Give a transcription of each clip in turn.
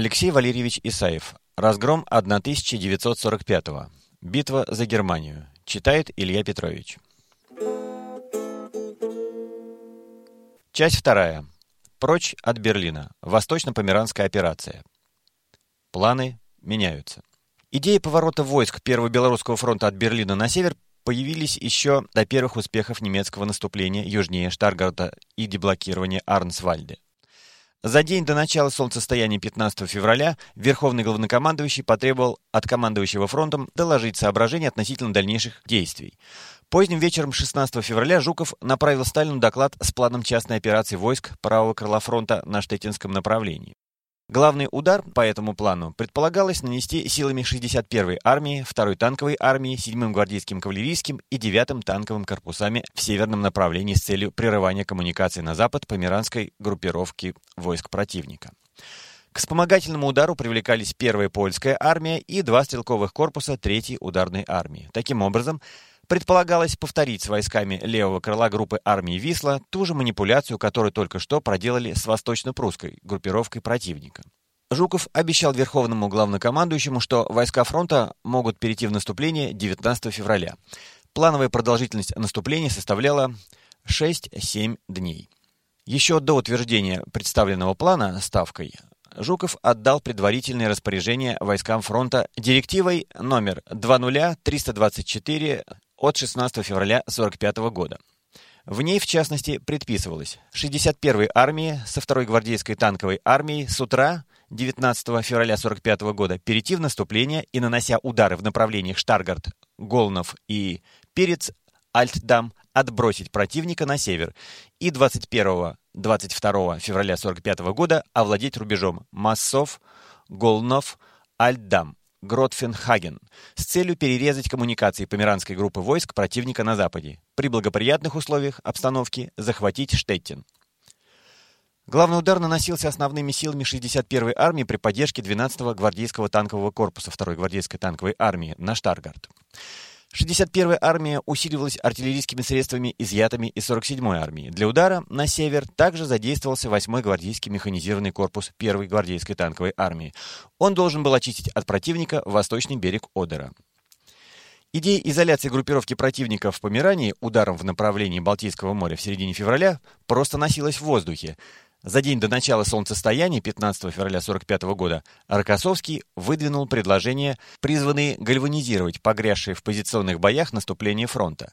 Алексей Валерьевич Исаев. Разгром 1945 -го. Битва за Германию. Читает Илья Петрович. Часть вторая. Прочь от Берлина. Восточно-Померанская операция. Планы меняются. Идеи поворота войск Первого Белорусского фронта от Берлина на север появились еще до первых успехов немецкого наступления южнее Штаргарта и деблокирования Арнсвальде. За день до начала солнцестояния 15 февраля Верховный главнокомандующий потребовал от командующего фронтом доложить соображения относительно дальнейших действий. Поздним вечером 16 февраля Жуков направил Сталину доклад с планом частной операции войск правого крыла фронта на Штетинском направлении. Главный удар по этому плану предполагалось нанести силами 61-й армии, 2-й танковой армии, 7-м гвардейским кавалерийским и 9-м танковым корпусами в северном направлении с целью прерывания коммуникаций на запад померанской группировки войск противника. К вспомогательному удару привлекались 1-я польская армия и два стрелковых корпуса 3-й ударной армии. Таким образом, Предполагалось повторить с войсками левого крыла группы армии «Висла» ту же манипуляцию, которую только что проделали с восточно-прусской группировкой противника. Жуков обещал верховному главнокомандующему, что войска фронта могут перейти в наступление 19 февраля. Плановая продолжительность наступления составляла 6-7 дней. Еще до утверждения представленного плана ставкой Жуков отдал предварительное распоряжение войскам фронта директивой номер 20324 от 16 февраля 1945 года. В ней, в частности, предписывалось 61-й армии со 2-й гвардейской танковой армией с утра 19 февраля 1945 года перейти в наступление и, нанося удары в направлениях Штаргард, Голнов и Перец, Альтдам, отбросить противника на север и 21-22 февраля 1945 года овладеть рубежом Массов, Голнов, Альтдам, Гротфенхаген с целью перерезать коммуникации померанской группы войск противника на западе, при благоприятных условиях обстановки захватить Штеттин. Главный удар наносился основными силами 61-й армии при поддержке 12-го гвардейского танкового корпуса 2-й гвардейской танковой армии на Штаргард. 61-я армия усиливалась артиллерийскими средствами, изъятыми из 47-й армии. Для удара на север также задействовался 8-й гвардейский механизированный корпус 1-й гвардейской танковой армии. Он должен был очистить от противника восточный берег Одера. Идея изоляции группировки противника в Померании ударом в направлении Балтийского моря в середине февраля просто носилась в воздухе. За день до начала солнцестояния 15 февраля 1945 года Рокоссовский выдвинул предложение, призванные гальванизировать погрязшие в позиционных боях наступление фронта.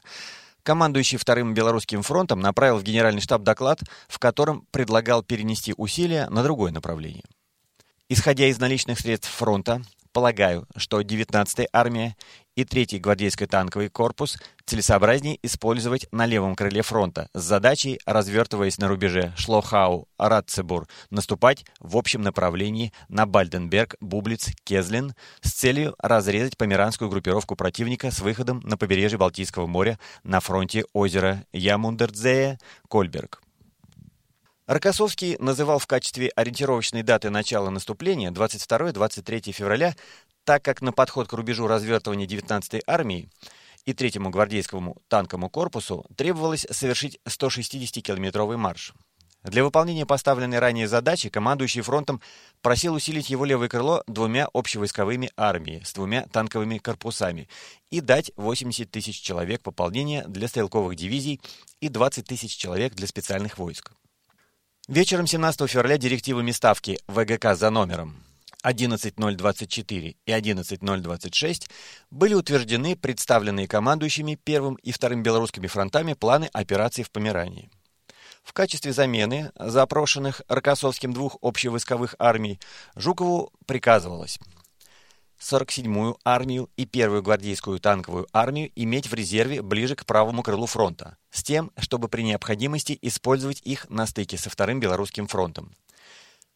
Командующий Вторым Белорусским фронтом направил в Генеральный штаб доклад, в котором предлагал перенести усилия на другое направление. Исходя из наличных средств фронта, Полагаю, что 19-я армия и 3-й гвардейский танковый корпус целесообразнее использовать на левом крыле фронта с задачей, развертываясь на рубеже Шлохау-Ратцебур, наступать в общем направлении на Бальденберг, Бублиц, Кезлин с целью разрезать померанскую группировку противника с выходом на побережье Балтийского моря на фронте озера Ямундердзея, Кольберг. Рокоссовский называл в качестве ориентировочной даты начала наступления 22-23 февраля, так как на подход к рубежу развертывания 19-й армии и 3-му гвардейскому танковому корпусу требовалось совершить 160-километровый марш. Для выполнения поставленной ранее задачи командующий фронтом просил усилить его левое крыло двумя общевойсковыми армиями с двумя танковыми корпусами и дать 80 тысяч человек пополнения для стрелковых дивизий и 20 тысяч человек для специальных войск. Вечером 17 февраля директивами Ставки ВГК за номером 11024 и 11026 были утверждены представленные командующими первым и вторым белорусскими фронтами планы операций в Померании. В качестве замены запрошенных Рокоссовским двух общевойсковых армий Жукову приказывалось 47-ю армию и первую гвардейскую танковую армию иметь в резерве ближе к правому крылу фронта, с тем, чтобы при необходимости использовать их на стыке со Вторым Белорусским фронтом.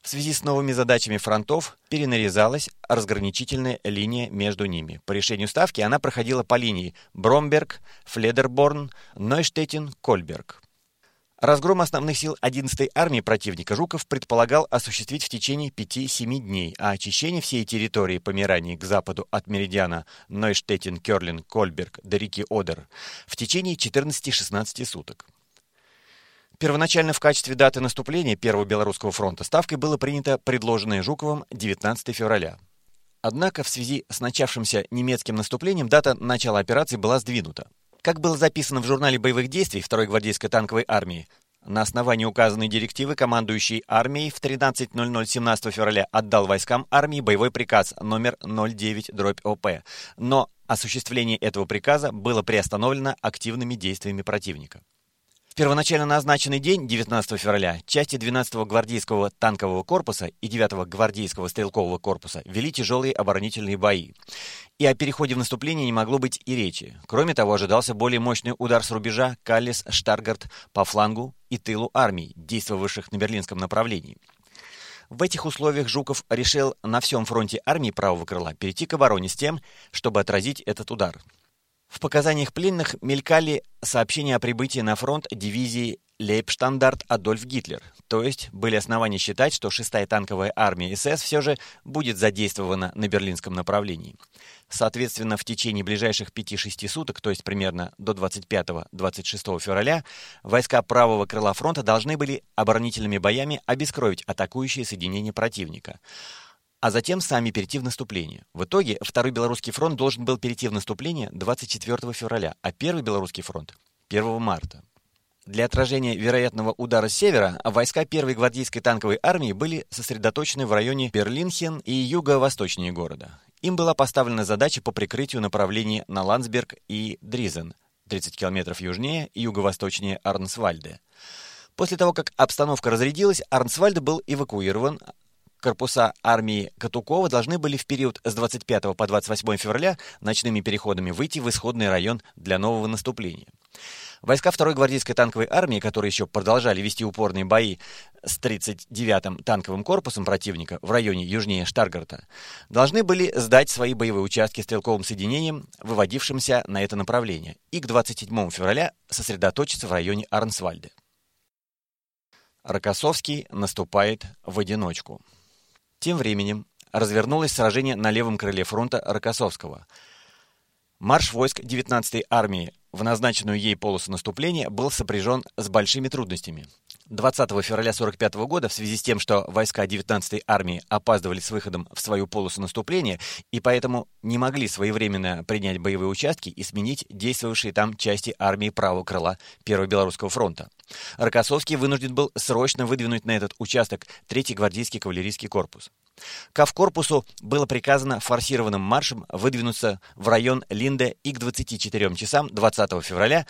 В связи с новыми задачами фронтов перенарезалась разграничительная линия между ними. По решению Ставки она проходила по линии Бромберг, Фледерборн, Нойштеттин, Кольберг. Разгром основных сил 11-й армии противника Жуков предполагал осуществить в течение 5-7 дней, а очищение всей территории Померании к западу от меридиана Нойштеттин, Кёрлин, Кольберг до реки Одер в течение 14-16 суток. Первоначально в качестве даты наступления Первого Белорусского фронта ставкой было принято предложенное Жуковым 19 февраля. Однако в связи с начавшимся немецким наступлением дата начала операции была сдвинута. Как было записано в журнале боевых действий Второй гвардейской танковой армии, на основании указанной директивы командующий армией в 13.00 17 февраля отдал войскам армии боевой приказ номер 09-ОП, но осуществление этого приказа было приостановлено активными действиями противника. В первоначально назначенный день, 19 февраля, части 12-го гвардейского танкового корпуса и 9-го гвардейского стрелкового корпуса вели тяжелые оборонительные бои. И о переходе в наступление не могло быть и речи. Кроме того, ожидался более мощный удар с рубежа Каллис-Штаргард по флангу и тылу армий, действовавших на берлинском направлении. В этих условиях Жуков решил на всем фронте армии правого крыла перейти к обороне с тем, чтобы отразить этот удар. В показаниях пленных мелькали сообщения о прибытии на фронт дивизии Лейбштандарт Адольф Гитлер, то есть были основания считать, что 6-я танковая армия СС все же будет задействована на берлинском направлении. Соответственно, в течение ближайших 5-6 суток, то есть примерно до 25-26 февраля, войска правого крыла фронта должны были оборонительными боями обескровить атакующие соединения противника а затем сами перейти в наступление. В итоге Второй Белорусский фронт должен был перейти в наступление 24 февраля, а Первый Белорусский фронт – 1 марта. Для отражения вероятного удара с севера войска Первой гвардейской танковой армии были сосредоточены в районе Берлинхен и юго-восточнее города. Им была поставлена задача по прикрытию направлений на Ландсберг и Дризен, 30 километров южнее и юго-восточнее Арнсвальде. После того, как обстановка разрядилась, Арнсвальд был эвакуирован, корпуса армии Катукова должны были в период с 25 по 28 февраля ночными переходами выйти в исходный район для нового наступления. Войска 2-й гвардейской танковой армии, которые еще продолжали вести упорные бои с 39-м танковым корпусом противника в районе южнее Штаргарта, должны были сдать свои боевые участки стрелковым соединениям, выводившимся на это направление, и к 27 февраля сосредоточиться в районе Арнсвальде. Рокоссовский наступает в одиночку. Тем временем развернулось сражение на левом крыле фронта Рокоссовского. Марш войск 19-й армии в назначенную ей полосу наступления был сопряжен с большими трудностями. 20 февраля 1945 года в связи с тем, что войска 19-й армии опаздывали с выходом в свою полосу наступления и поэтому не могли своевременно принять боевые участки и сменить действовавшие там части армии правого крыла Первого Белорусского фронта. Рокоссовский вынужден был срочно выдвинуть на этот участок 3-й гвардейский кавалерийский корпус. Кавкорпусу было приказано форсированным маршем выдвинуться в район Линде и к 24 часам 20 февраля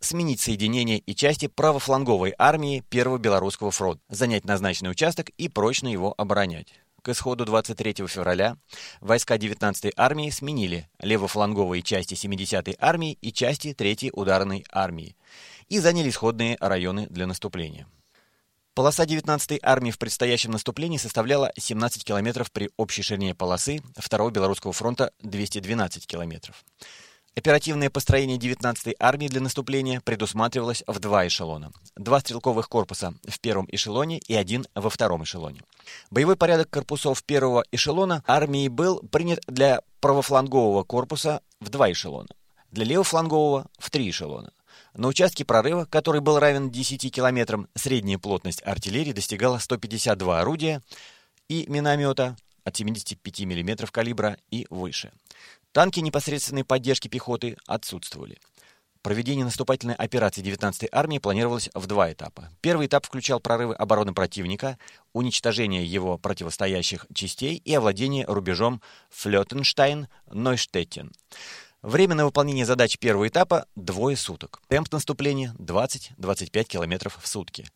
сменить соединения и части правофланговой армии Первого Белорусского фронта, занять назначенный участок и прочно его оборонять. К исходу 23 февраля войска 19-й армии сменили левофланговые части 70-й армии и части 3-й ударной армии и заняли исходные районы для наступления. Полоса 19-й армии в предстоящем наступлении составляла 17 километров при общей ширине полосы 2-го Белорусского фронта 212 километров. Оперативное построение 19-й армии для наступления предусматривалось в два эшелона. Два стрелковых корпуса в первом эшелоне и один во втором эшелоне. Боевой порядок корпусов первого эшелона армии был принят для правофлангового корпуса в два эшелона, для левофлангового в три эшелона. На участке прорыва, который был равен 10 километрам, средняя плотность артиллерии достигала 152 орудия и миномета от 75 мм калибра и выше. Танки непосредственной поддержки пехоты отсутствовали. Проведение наступательной операции 19-й армии планировалось в два этапа. Первый этап включал прорывы обороны противника, уничтожение его противостоящих частей и овладение рубежом Флётенштайн-Нойштеттен. Время на выполнение задач первого этапа – двое суток. Темп наступления – 20-25 км в сутки.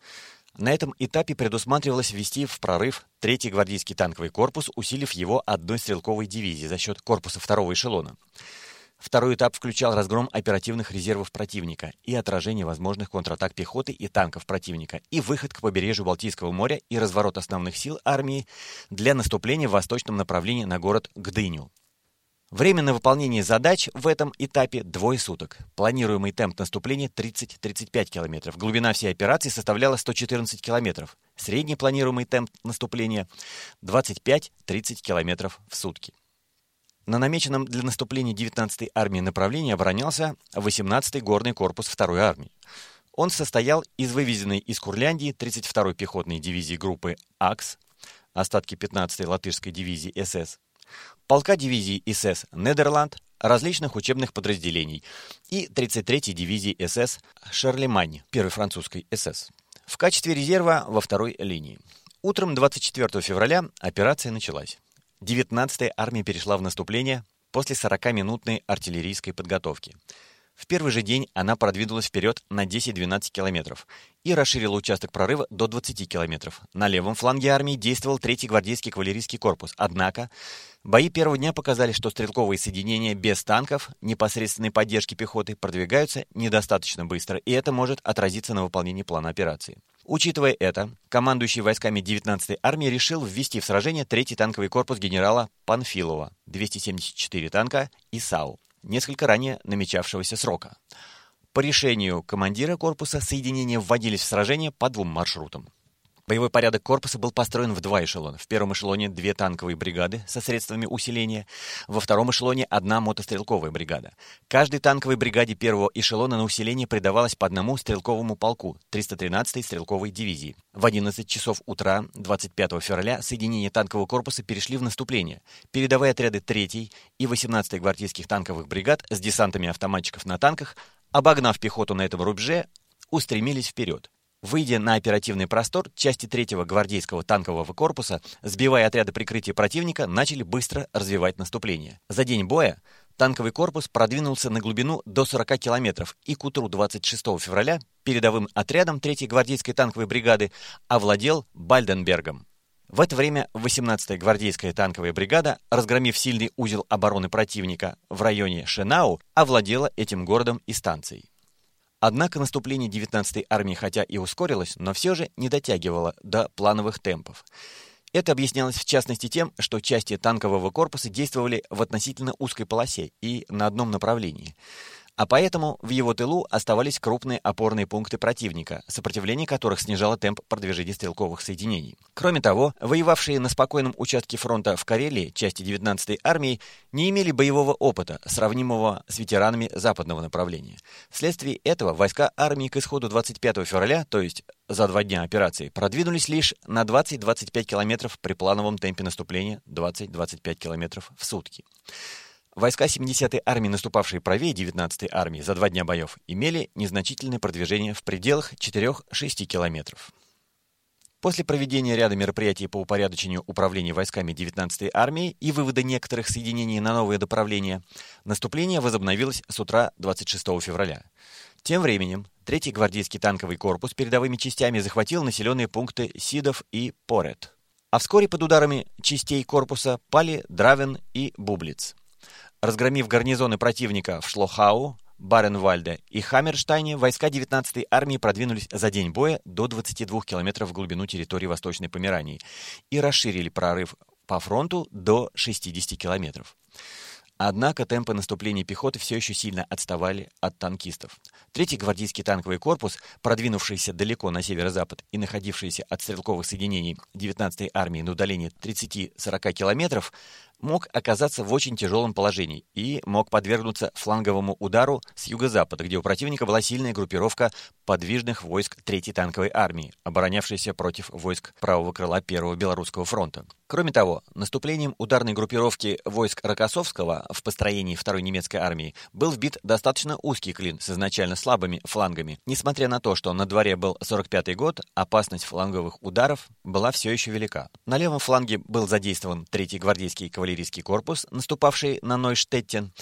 На этом этапе предусматривалось ввести в прорыв третий гвардейский танковый корпус, усилив его одной стрелковой дивизией за счет корпуса второго эшелона. Второй этап включал разгром оперативных резервов противника и отражение возможных контратак пехоты и танков противника, и выход к побережью Балтийского моря и разворот основных сил армии для наступления в восточном направлении на город Гдыню. Время на выполнение задач в этом этапе двое суток. Планируемый темп наступления 30-35 км. Глубина всей операции составляла 114 км. Средний планируемый темп наступления 25-30 км в сутки. На намеченном для наступления 19-й армии направлении оборонялся 18-й горный корпус 2-й армии. Он состоял из вывезенной из Курляндии 32-й пехотной дивизии группы АКС, остатки 15-й латышской дивизии СС, полка дивизии СС «Недерланд», различных учебных подразделений и 33-й дивизии СС «Шарлемань», первой французской СС, в качестве резерва во второй линии. Утром 24 февраля операция началась. 19-я армия перешла в наступление после 40-минутной артиллерийской подготовки. В первый же день она продвинулась вперед на 10-12 километров и расширила участок прорыва до 20 километров. На левом фланге армии действовал 3-й гвардейский кавалерийский корпус. Однако бои первого дня показали, что стрелковые соединения без танков, непосредственной поддержки пехоты, продвигаются недостаточно быстро, и это может отразиться на выполнении плана операции. Учитывая это, командующий войсками 19-й армии решил ввести в сражение 3-й танковый корпус генерала Панфилова, 274 танка и САУ несколько ранее намечавшегося срока. По решению командира корпуса соединения вводились в сражение по двум маршрутам. Боевой порядок корпуса был построен в два эшелона. В первом эшелоне две танковые бригады со средствами усиления, во втором эшелоне одна мотострелковая бригада. Каждой танковой бригаде первого эшелона на усиление придавалось по одному стрелковому полку 313-й стрелковой дивизии. В 11 часов утра 25 февраля соединения танкового корпуса перешли в наступление. Передовые отряды 3-й и 18-й гвардейских танковых бригад с десантами автоматчиков на танках, обогнав пехоту на этом рубеже, устремились вперед. Выйдя на оперативный простор, части 3-го гвардейского танкового корпуса, сбивая отряды прикрытия противника, начали быстро развивать наступление. За день боя танковый корпус продвинулся на глубину до 40 километров и к утру 26 февраля передовым отрядом 3-й гвардейской танковой бригады овладел Бальденбергом. В это время 18-я гвардейская танковая бригада, разгромив сильный узел обороны противника в районе Шенау, овладела этим городом и станцией. Однако наступление 19-й армии хотя и ускорилось, но все же не дотягивало до плановых темпов. Это объяснялось в частности тем, что части танкового корпуса действовали в относительно узкой полосе и на одном направлении – а поэтому в его тылу оставались крупные опорные пункты противника, сопротивление которых снижало темп продвижения стрелковых соединений. Кроме того, воевавшие на спокойном участке фронта в Карелии части 19-й армии не имели боевого опыта, сравнимого с ветеранами западного направления. Вследствие этого войска армии к исходу 25 февраля, то есть за два дня операции, продвинулись лишь на 20-25 километров при плановом темпе наступления 20-25 километров в сутки. Войска 70-й армии, наступавшие правее 19-й армии за два дня боев, имели незначительное продвижение в пределах 4-6 километров. После проведения ряда мероприятий по упорядочению управления войсками 19-й армии и вывода некоторых соединений на новые направления, наступление возобновилось с утра 26 февраля. Тем временем 3-й гвардейский танковый корпус передовыми частями захватил населенные пункты Сидов и Порет. А вскоре под ударами частей корпуса пали Дравен и Бублиц. Разгромив гарнизоны противника в Шлохау, Баренвальде и Хаммерштайне, войска 19-й армии продвинулись за день боя до 22 километров в глубину территории Восточной Померании и расширили прорыв по фронту до 60 километров. Однако темпы наступления пехоты все еще сильно отставали от танкистов. Третий гвардейский танковый корпус, продвинувшийся далеко на северо-запад и находившийся от стрелковых соединений 19-й армии на удалении 30-40 километров, мог оказаться в очень тяжелом положении и мог подвергнуться фланговому удару с юго-запада, где у противника была сильная группировка подвижных войск 3-й танковой армии, оборонявшейся против войск правого крыла 1-го Белорусского фронта. Кроме того, наступлением ударной группировки войск Рокоссовского в построении 2-й немецкой армии был вбит достаточно узкий клин с изначально слабыми флангами. Несмотря на то, что на дворе был 45-й год, опасность фланговых ударов была все еще велика. На левом фланге был задействован 3-й гвардейский кавалерийский кавалерийский корпус, наступавший на Нойштеттен.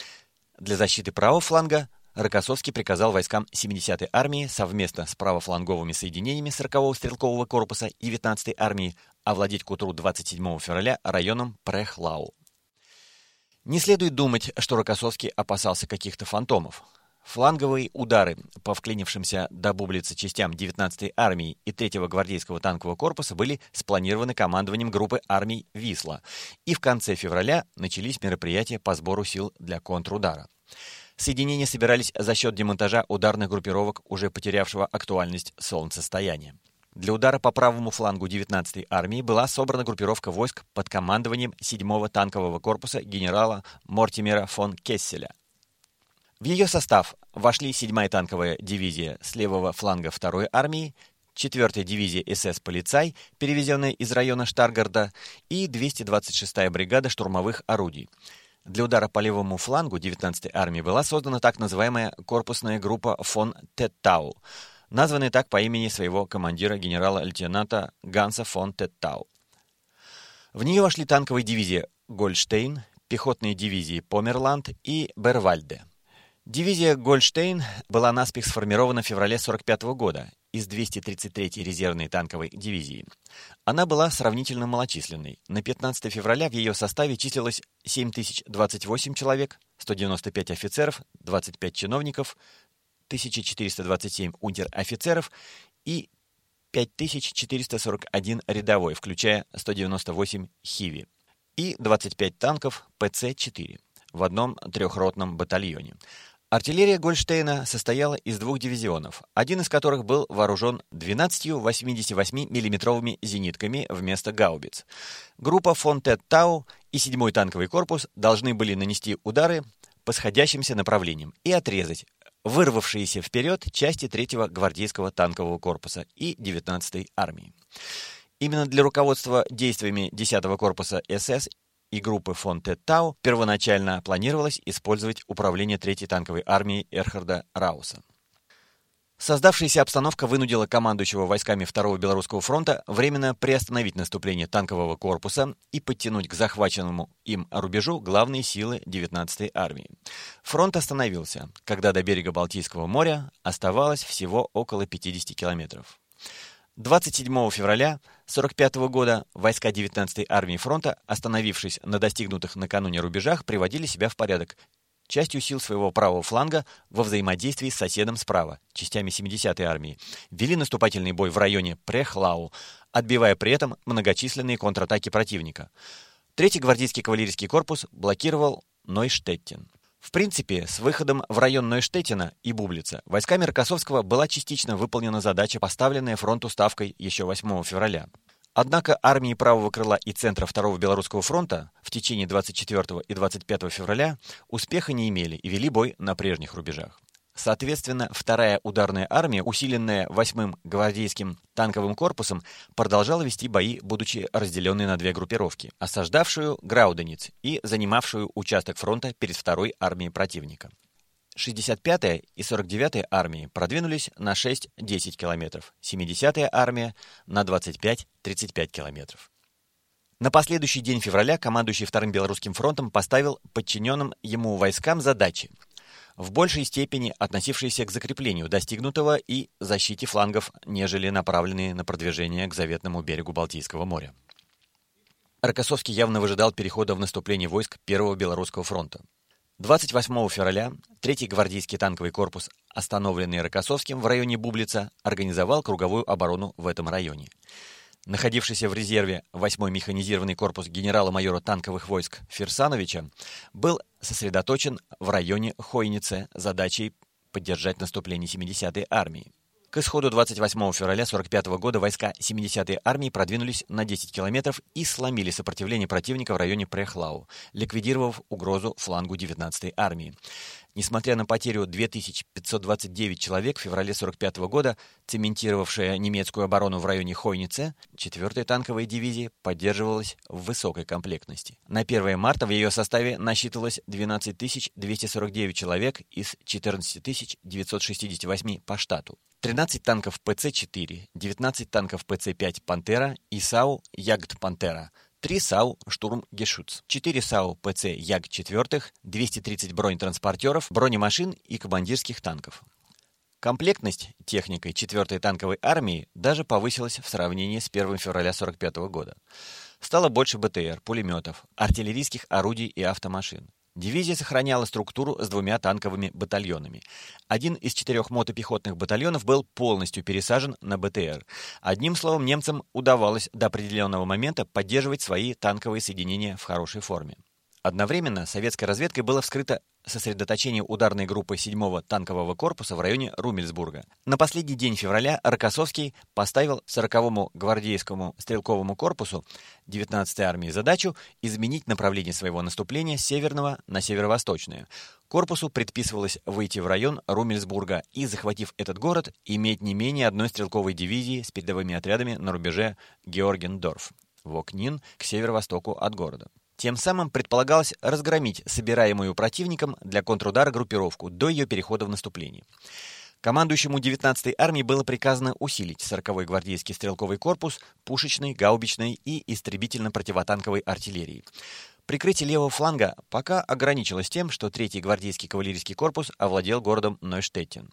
Для защиты правого фланга Рокоссовский приказал войскам 70-й армии совместно с правофланговыми соединениями 40-го стрелкового корпуса и 19-й армии овладеть к утру 27 февраля районом Прехлау. Не следует думать, что Рокоссовский опасался каких-то фантомов. Фланговые удары по вклинившимся до Бублицы частям 19-й армии и 3-го гвардейского танкового корпуса были спланированы командованием группы армий «Висла», и в конце февраля начались мероприятия по сбору сил для контрудара. Соединения собирались за счет демонтажа ударных группировок, уже потерявшего актуальность солнцестояния. Для удара по правому флангу 19-й армии была собрана группировка войск под командованием 7-го танкового корпуса генерала Мортимера фон Кесселя. В ее состав вошли 7-я танковая дивизия с левого фланга 2-й армии, 4-я дивизия СС «Полицай», перевезенная из района Штаргарда, и 226-я бригада штурмовых орудий. Для удара по левому флангу 19-й армии была создана так называемая корпусная группа фон Теттау, названная так по имени своего командира генерала-лейтенанта Ганса фон Теттау. В нее вошли танковые дивизии «Гольштейн», пехотные дивизии «Померланд» и «Бервальде». Дивизия «Гольштейн» была наспех сформирована в феврале 1945 года из 233-й резервной танковой дивизии. Она была сравнительно малочисленной. На 15 февраля в ее составе числилось 7028 человек, 195 офицеров, 25 чиновников, 1427 унтер-офицеров и 5441 рядовой, включая 198 хиви, и 25 танков ПЦ-4 в одном трехротном батальоне. Артиллерия Гольштейна состояла из двух дивизионов, один из которых был вооружен 12 88 миллиметровыми зенитками вместо гаубиц. Группа фон Тет-Тау и 7-й танковый корпус должны были нанести удары по сходящимся направлениям и отрезать вырвавшиеся вперед части 3-го гвардейского танкового корпуса и 19-й армии. Именно для руководства действиями 10-го корпуса СС и группы фон Теттау первоначально планировалось использовать управление 3-й танковой армией Эрхарда Рауса. Создавшаяся обстановка вынудила командующего войсками 2-го Белорусского фронта временно приостановить наступление танкового корпуса и подтянуть к захваченному им рубежу главные силы 19-й армии. Фронт остановился, когда до берега Балтийского моря оставалось всего около 50 километров. 27 февраля 1945 года войска 19-й армии фронта, остановившись на достигнутых накануне рубежах, приводили себя в порядок, частью сил своего правого фланга во взаимодействии с соседом справа, частями 70-й армии, вели наступательный бой в районе Прехлау, отбивая при этом многочисленные контратаки противника. Третий гвардейский кавалерийский корпус блокировал Нойштеттен. В принципе, с выходом в район Нойштеттена и Бублица войсками Рокоссовского была частично выполнена задача, поставленная фронту ставкой еще 8 февраля. Однако армии правого крыла и центра Второго Белорусского фронта в течение 24 и 25 февраля успеха не имели и вели бой на прежних рубежах. Соответственно, вторая ударная армия, усиленная 8-м гвардейским танковым корпусом, продолжала вести бои, будучи разделенной на две группировки, осаждавшую Граудениц и занимавшую участок фронта перед второй армией противника. 65-я и 49-я армии продвинулись на 6-10 километров, 70-я армия на 25-35 километров. На последующий день февраля командующий Вторым Белорусским фронтом поставил подчиненным ему войскам задачи в большей степени относившиеся к закреплению достигнутого и защите флангов, нежели направленные на продвижение к заветному берегу Балтийского моря. Рокоссовский явно выжидал перехода в наступление войск Первого Белорусского фронта. 28 февраля Третий гвардейский танковый корпус, остановленный Рокоссовским в районе Бублица, организовал круговую оборону в этом районе находившийся в резерве 8-й механизированный корпус генерала-майора танковых войск Ферсановича, был сосредоточен в районе Хойнице задачей поддержать наступление 70-й армии. К исходу 28 февраля 1945 года войска 70-й армии продвинулись на 10 километров и сломили сопротивление противника в районе Прехлау, ликвидировав угрозу флангу 19-й армии. Несмотря на потерю 2529 человек в феврале 1945 года, цементировавшая немецкую оборону в районе Хойнице, 4-я танковая дивизия поддерживалась в высокой комплектности. На 1 марта в ее составе насчитывалось 12 249 человек из 14 968 по штату. 13 танков ПЦ-4, 19 танков ПЦ-5 «Пантера» и САУ «Ягд Пантера», 3 САУ «Штурм Гешуц», 4 САУ ПЦ Як-4, 230 бронетранспортеров, бронемашин и командирских танков. Комплектность техникой 4-й танковой армии даже повысилась в сравнении с 1 февраля 1945 года. Стало больше БТР, пулеметов, артиллерийских орудий и автомашин. Дивизия сохраняла структуру с двумя танковыми батальонами. Один из четырех мотопехотных батальонов был полностью пересажен на БТР. Одним словом, немцам удавалось до определенного момента поддерживать свои танковые соединения в хорошей форме. Одновременно советской разведкой было вскрыто сосредоточение ударной группы 7-го танкового корпуса в районе Румельсбурга. На последний день февраля Рокоссовский поставил 40-му гвардейскому стрелковому корпусу 19-й армии задачу изменить направление своего наступления с северного на северо-восточное. Корпусу предписывалось выйти в район Румельсбурга и, захватив этот город, иметь не менее одной стрелковой дивизии с передовыми отрядами на рубеже Георгендорф, Вокнин к северо-востоку от города. Тем самым предполагалось разгромить собираемую противником для контрудара группировку до ее перехода в наступление. Командующему 19-й армией было приказано усилить 40-й гвардейский стрелковый корпус пушечной, гаубичной и истребительно-противотанковой артиллерией. Прикрытие левого фланга пока ограничилось тем, что 3-й гвардейский кавалерийский корпус овладел городом Нойштеттен.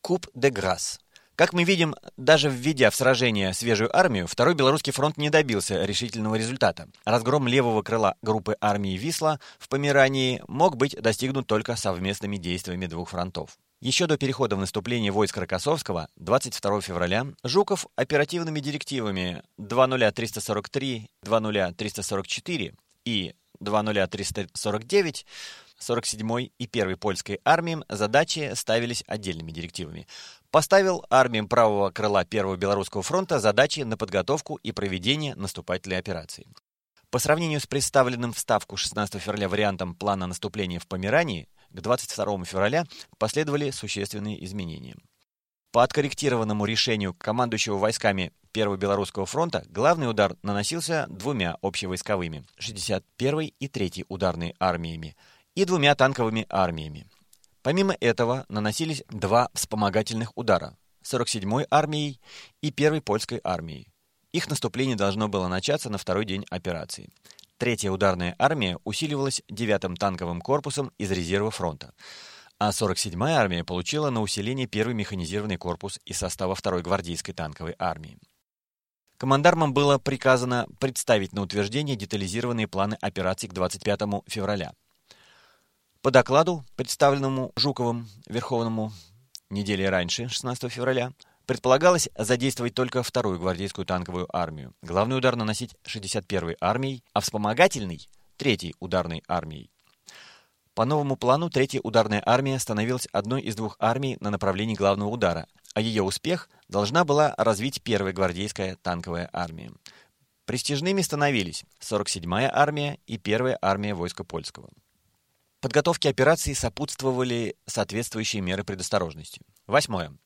Куб де Грасс. Как мы видим, даже введя в сражение свежую армию, Второй Белорусский фронт не добился решительного результата. Разгром левого крыла группы армии Висла в Померании мог быть достигнут только совместными действиями двух фронтов. Еще до перехода в наступление войск Рокоссовского 22 февраля Жуков оперативными директивами 20343, 20344 и 20349 47-й и 1-й польской армиям задачи ставились отдельными директивами. Поставил армиям правого крыла 1-го Белорусского фронта задачи на подготовку и проведение наступательной операции. По сравнению с представленным в Ставку 16 февраля вариантом плана наступления в Померании, к 22 февраля последовали существенные изменения. По откорректированному решению командующего войсками Первого Белорусского фронта главный удар наносился двумя общевойсковыми, 61-й и 3-й ударной армиями, и двумя танковыми армиями. Помимо этого наносились два вспомогательных удара 47-й армией и 1-й польской армией. Их наступление должно было начаться на второй день операции. Третья ударная армия усиливалась 9-м танковым корпусом из резерва фронта а 47-я армия получила на усиление первый механизированный корпус из состава 2-й гвардейской танковой армии. Командармам было приказано представить на утверждение детализированные планы операций к 25 февраля. По докладу, представленному Жуковым Верховному недели раньше, 16 февраля, предполагалось задействовать только вторую гвардейскую танковую армию, главный удар наносить 61-й армией, а вспомогательный – третьей ударной армией. По новому плану Третья ударная армия становилась одной из двух армий на направлении главного удара, а ее успех должна была развить Первая гвардейская танковая армия. Престижными становились 47-я армия и Первая армия войска польского. Подготовке операции сопутствовали соответствующие меры предосторожности. Восьмое.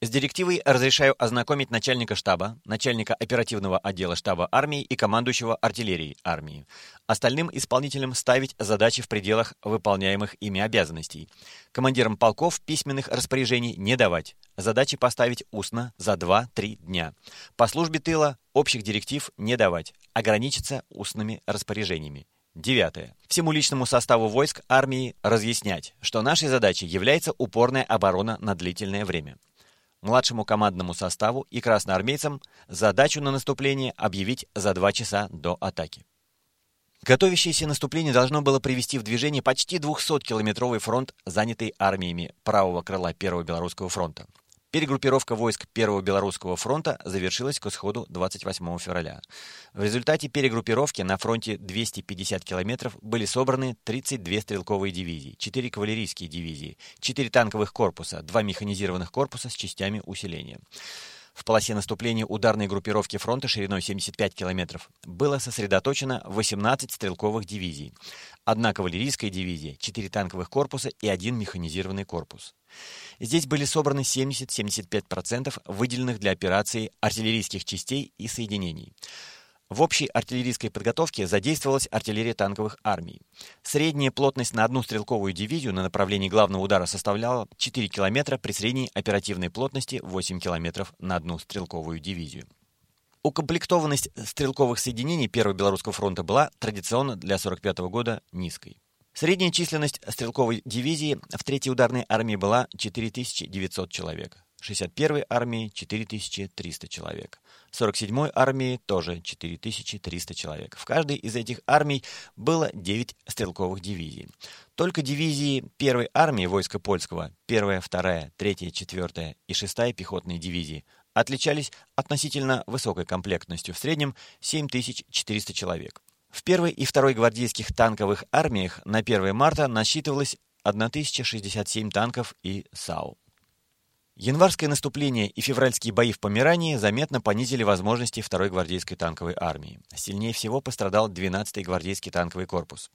С директивой разрешаю ознакомить начальника штаба, начальника оперативного отдела штаба армии и командующего артиллерией армии. Остальным исполнителям ставить задачи в пределах выполняемых ими обязанностей. Командирам полков письменных распоряжений не давать. Задачи поставить устно за 2-3 дня. По службе тыла общих директив не давать. Ограничиться устными распоряжениями. Девятое. Всему личному составу войск армии разъяснять, что нашей задачей является упорная оборона на длительное время младшему командному составу и красноармейцам задачу на наступление объявить за два часа до атаки. Готовящееся наступление должно было привести в движение почти 200-километровый фронт, занятый армиями правого крыла Первого Белорусского фронта. Перегруппировка войск Первого Белорусского фронта завершилась к исходу 28 февраля. В результате перегруппировки на фронте 250 километров были собраны 32 стрелковые дивизии, 4 кавалерийские дивизии, 4 танковых корпуса, 2 механизированных корпуса с частями усиления. В полосе наступления ударной группировки фронта шириной 75 километров было сосредоточено 18 стрелковых дивизий, одна кавалерийская дивизия, 4 танковых корпуса и один механизированный корпус. Здесь были собраны 70-75% выделенных для операции артиллерийских частей и соединений. В общей артиллерийской подготовке задействовалась артиллерия танковых армий. Средняя плотность на одну стрелковую дивизию на направлении главного удара составляла 4 км при средней оперативной плотности 8 км на одну стрелковую дивизию. Укомплектованность стрелковых соединений Первого Белорусского фронта была традиционно для 1945 года низкой. Средняя численность стрелковой дивизии в 3-й ударной армии была 4900 человек. 61-й армии 4300 человек. 47-й армии тоже 4300 человек. В каждой из этих армий было 9 стрелковых дивизий. Только дивизии 1-й армии войска польского, 1-я, 2-я, 3-я, 4-я и 6-я пехотные дивизии отличались относительно высокой комплектностью, в среднем 7400 человек. В первой и второй гвардейских танковых армиях на 1 марта насчитывалось 1067 танков и САУ. Январское наступление и февральские бои в Померании заметно понизили возможности второй гвардейской танковой армии. Сильнее всего пострадал 12-й гвардейский танковый корпус.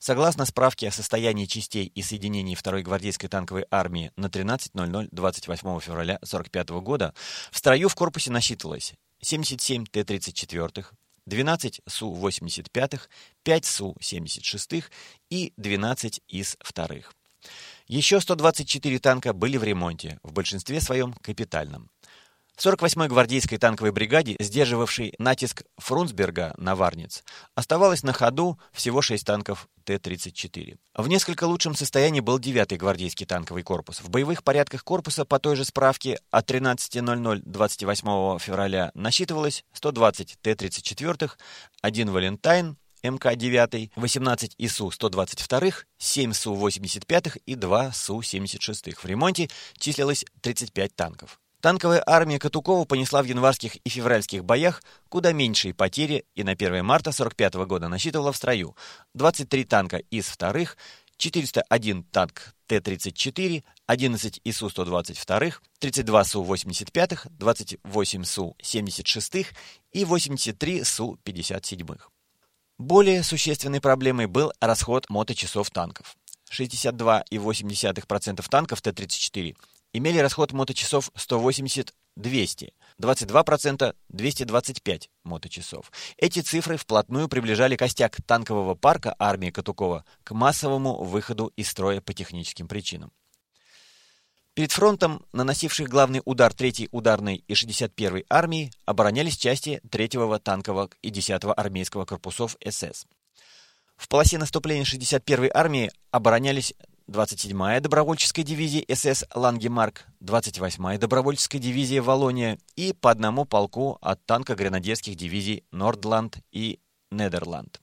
Согласно справке о состоянии частей и соединений второй гвардейской танковой армии на 13.00 28 февраля 1945 года, в строю в корпусе насчитывалось 77 Т-34, 12 Су-85, 5 Су-76 и 12 ИС-2. Еще 124 танка были в ремонте, в большинстве своем капитальном. В 48-й гвардейской танковой бригаде, сдерживавшей натиск Фрунсберга на Варниц, оставалось на ходу всего 6 танков Т-34. В несколько лучшем состоянии был 9-й гвардейский танковый корпус. В боевых порядках корпуса по той же справке от 13.00 28 февраля насчитывалось 120 Т-34, 1 Валентайн, МК-9, 18 ИСУ-122, 7 Су-85 и 2 Су-76. В ремонте числилось 35 танков. Танковая армия Катукова понесла в январских и февральских боях куда меньшие потери и на 1 марта 45 года насчитывала в строю 23 танка из вторых, 401 танк Т-34, 11 ИСУ-122, 32 Су-85, 28 Су-76 и 83 Су-57. Более существенной проблемой был расход моточасов танков. 62,8% танков Т-34 имели расход моточасов 180-200, 22% 225 моточасов. Эти цифры вплотную приближали костяк танкового парка армии Катукова к массовому выходу из строя по техническим причинам. Перед фронтом, наносивших главный удар 3-й ударной и 61-й армии, оборонялись части 3-го танкового и 10-го армейского корпусов СС. В полосе наступления 61-й армии оборонялись 27-я добровольческая дивизия СС «Лангемарк», 28-я добровольческая дивизия «Волония» и по одному полку от танка-гренадерских дивизий «Нордланд» и «Недерланд».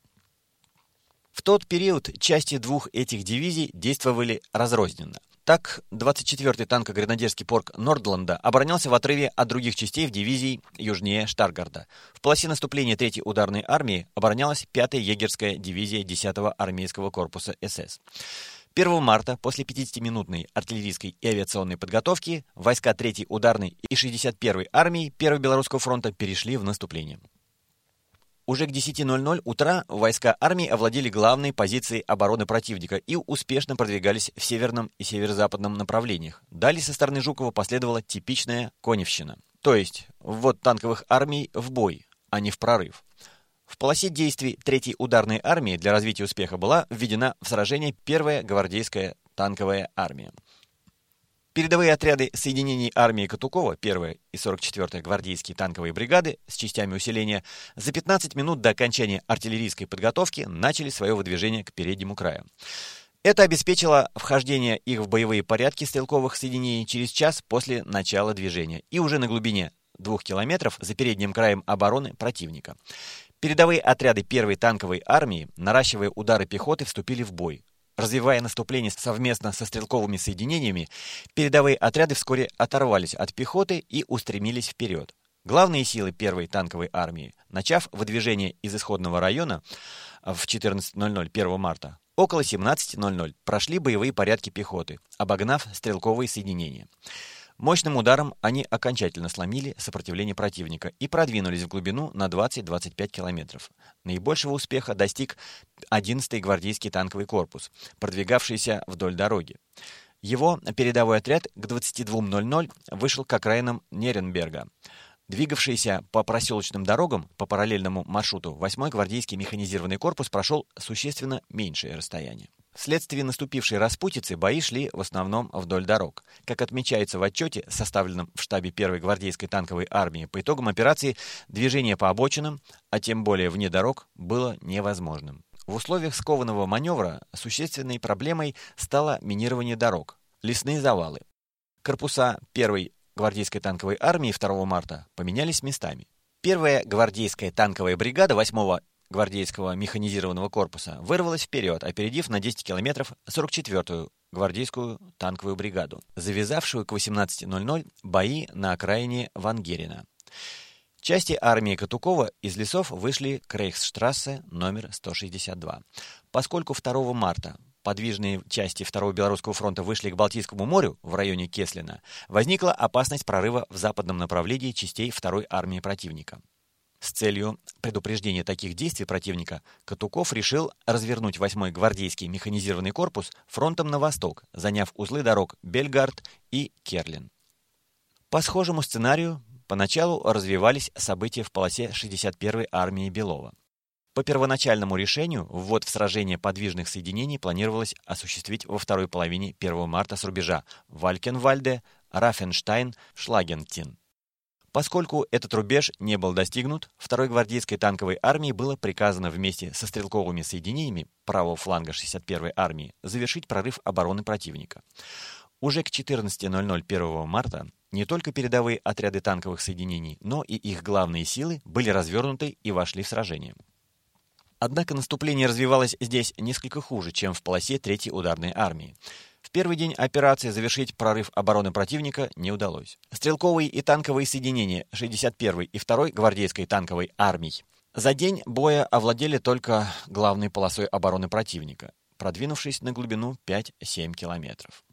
В тот период части двух этих дивизий действовали разрозненно. Так, 24-й танко-гренадерский полк Нордланда оборонялся в отрыве от других частей в дивизии южнее Штаргарда. В полосе наступления 3-й ударной армии оборонялась 5-я егерская дивизия 10-го армейского корпуса СС. 1 марта, после 50-минутной артиллерийской и авиационной подготовки, войска 3-й ударной и 61-й армии 1-го Белорусского фронта перешли в наступление. Уже к 10.00 утра войска армии овладели главной позицией обороны противника и успешно продвигались в северном и северо-западном направлениях. Далее со стороны Жукова последовала типичная коневщина. То есть ввод танковых армий в бой, а не в прорыв. В полосе действий Третьей ударной армии для развития успеха была введена в сражение Первая гвардейская танковая армия. Передовые отряды соединений армии Катукова, 1 и 44 гвардейские танковые бригады с частями усиления, за 15 минут до окончания артиллерийской подготовки начали свое выдвижение к переднему краю. Это обеспечило вхождение их в боевые порядки стрелковых соединений через час после начала движения и уже на глубине двух километров за передним краем обороны противника. Передовые отряды первой танковой армии, наращивая удары пехоты, вступили в бой. Развивая наступление совместно со стрелковыми соединениями, передовые отряды вскоре оторвались от пехоты и устремились вперед. Главные силы первой танковой армии, начав выдвижение из исходного района в 14.00 1 марта, около 17.00 прошли боевые порядки пехоты, обогнав стрелковые соединения. Мощным ударом они окончательно сломили сопротивление противника и продвинулись в глубину на 20-25 километров. Наибольшего успеха достиг 11-й гвардейский танковый корпус, продвигавшийся вдоль дороги. Его передовой отряд к 22.00 вышел к окраинам Неренберга. Двигавшийся по проселочным дорогам по параллельному маршруту 8-й гвардейский механизированный корпус прошел существенно меньшее расстояние. Вследствие наступившей распутицы бои шли в основном вдоль дорог. Как отмечается в отчете, составленном в штабе 1-й гвардейской танковой армии, по итогам операции движение по обочинам, а тем более вне дорог, было невозможным. В условиях скованного маневра существенной проблемой стало минирование дорог, лесные завалы. Корпуса 1-й гвардейской танковой армии 2 марта поменялись местами. Первая гвардейская танковая бригада 8 гвардейского механизированного корпуса вырвалась вперед, опередив на 10 километров 44-ю гвардейскую танковую бригаду, завязавшую к 18.00 бои на окраине Вангерина. Части армии Катукова из лесов вышли к Рейхсштрассе номер 162. Поскольку 2 марта подвижные части Второго Белорусского фронта вышли к Балтийскому морю в районе Кеслина, возникла опасность прорыва в западном направлении частей Второй армии противника. С целью предупреждения таких действий противника Катуков решил развернуть 8-й гвардейский механизированный корпус фронтом на восток, заняв узлы дорог Бельгард и Керлин. По схожему сценарию поначалу развивались события в полосе 61-й армии Белова. По первоначальному решению ввод в сражение подвижных соединений планировалось осуществить во второй половине 1 марта с рубежа Валькенвальде, Рафенштайн, Шлагентин. Поскольку этот рубеж не был достигнут, второй гвардейской танковой армии было приказано вместе со стрелковыми соединениями правого фланга 61-й армии завершить прорыв обороны противника. Уже к 14.00 1 марта не только передовые отряды танковых соединений, но и их главные силы были развернуты и вошли в сражение. Однако наступление развивалось здесь несколько хуже, чем в полосе 3-й ударной армии. Первый день операции завершить прорыв обороны противника не удалось. Стрелковые и танковые соединения 61-й и 2-й гвардейской танковой армий за день боя овладели только главной полосой обороны противника, продвинувшись на глубину 5-7 километров.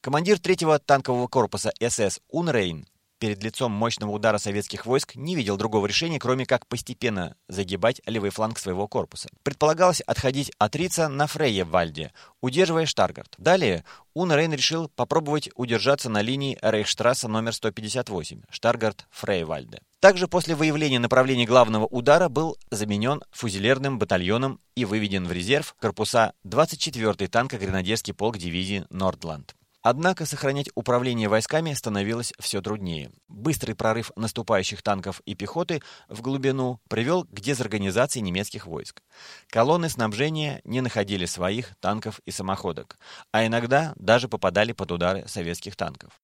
Командир 3-го танкового корпуса СС Унрейн перед лицом мощного удара советских войск не видел другого решения, кроме как постепенно загибать левый фланг своего корпуса. Предполагалось отходить от Рица на Фрейе-Вальде, удерживая Штаргард. Далее Ун Рейн решил попробовать удержаться на линии Рейхштрасса номер 158, Штаргард-Фрейвальде. Также после выявления направления главного удара был заменен фузелерным батальоном и выведен в резерв корпуса 24-й танко-гренадерский полк дивизии Нордланд. Однако сохранять управление войсками становилось все труднее. Быстрый прорыв наступающих танков и пехоты в глубину привел к дезорганизации немецких войск. Колонны снабжения не находили своих танков и самоходок, а иногда даже попадали под удары советских танков.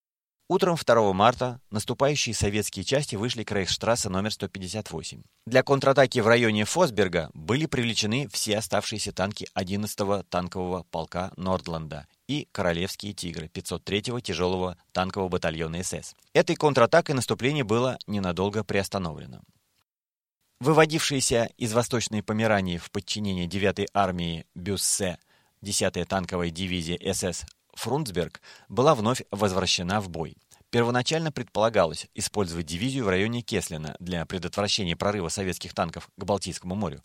Утром 2 марта наступающие советские части вышли к Рейхштрассе номер 158. Для контратаки в районе Фосберга были привлечены все оставшиеся танки 11-го танкового полка Нордланда и Королевские тигры 503-го тяжелого танкового батальона СС. Этой контратакой наступление было ненадолго приостановлено. Выводившиеся из Восточной Померании в подчинение 9-й армии Бюссе 10-я танковая дивизия СС Фрунцберг была вновь возвращена в бой. Первоначально предполагалось использовать дивизию в районе Кеслина для предотвращения прорыва советских танков к Балтийскому морю.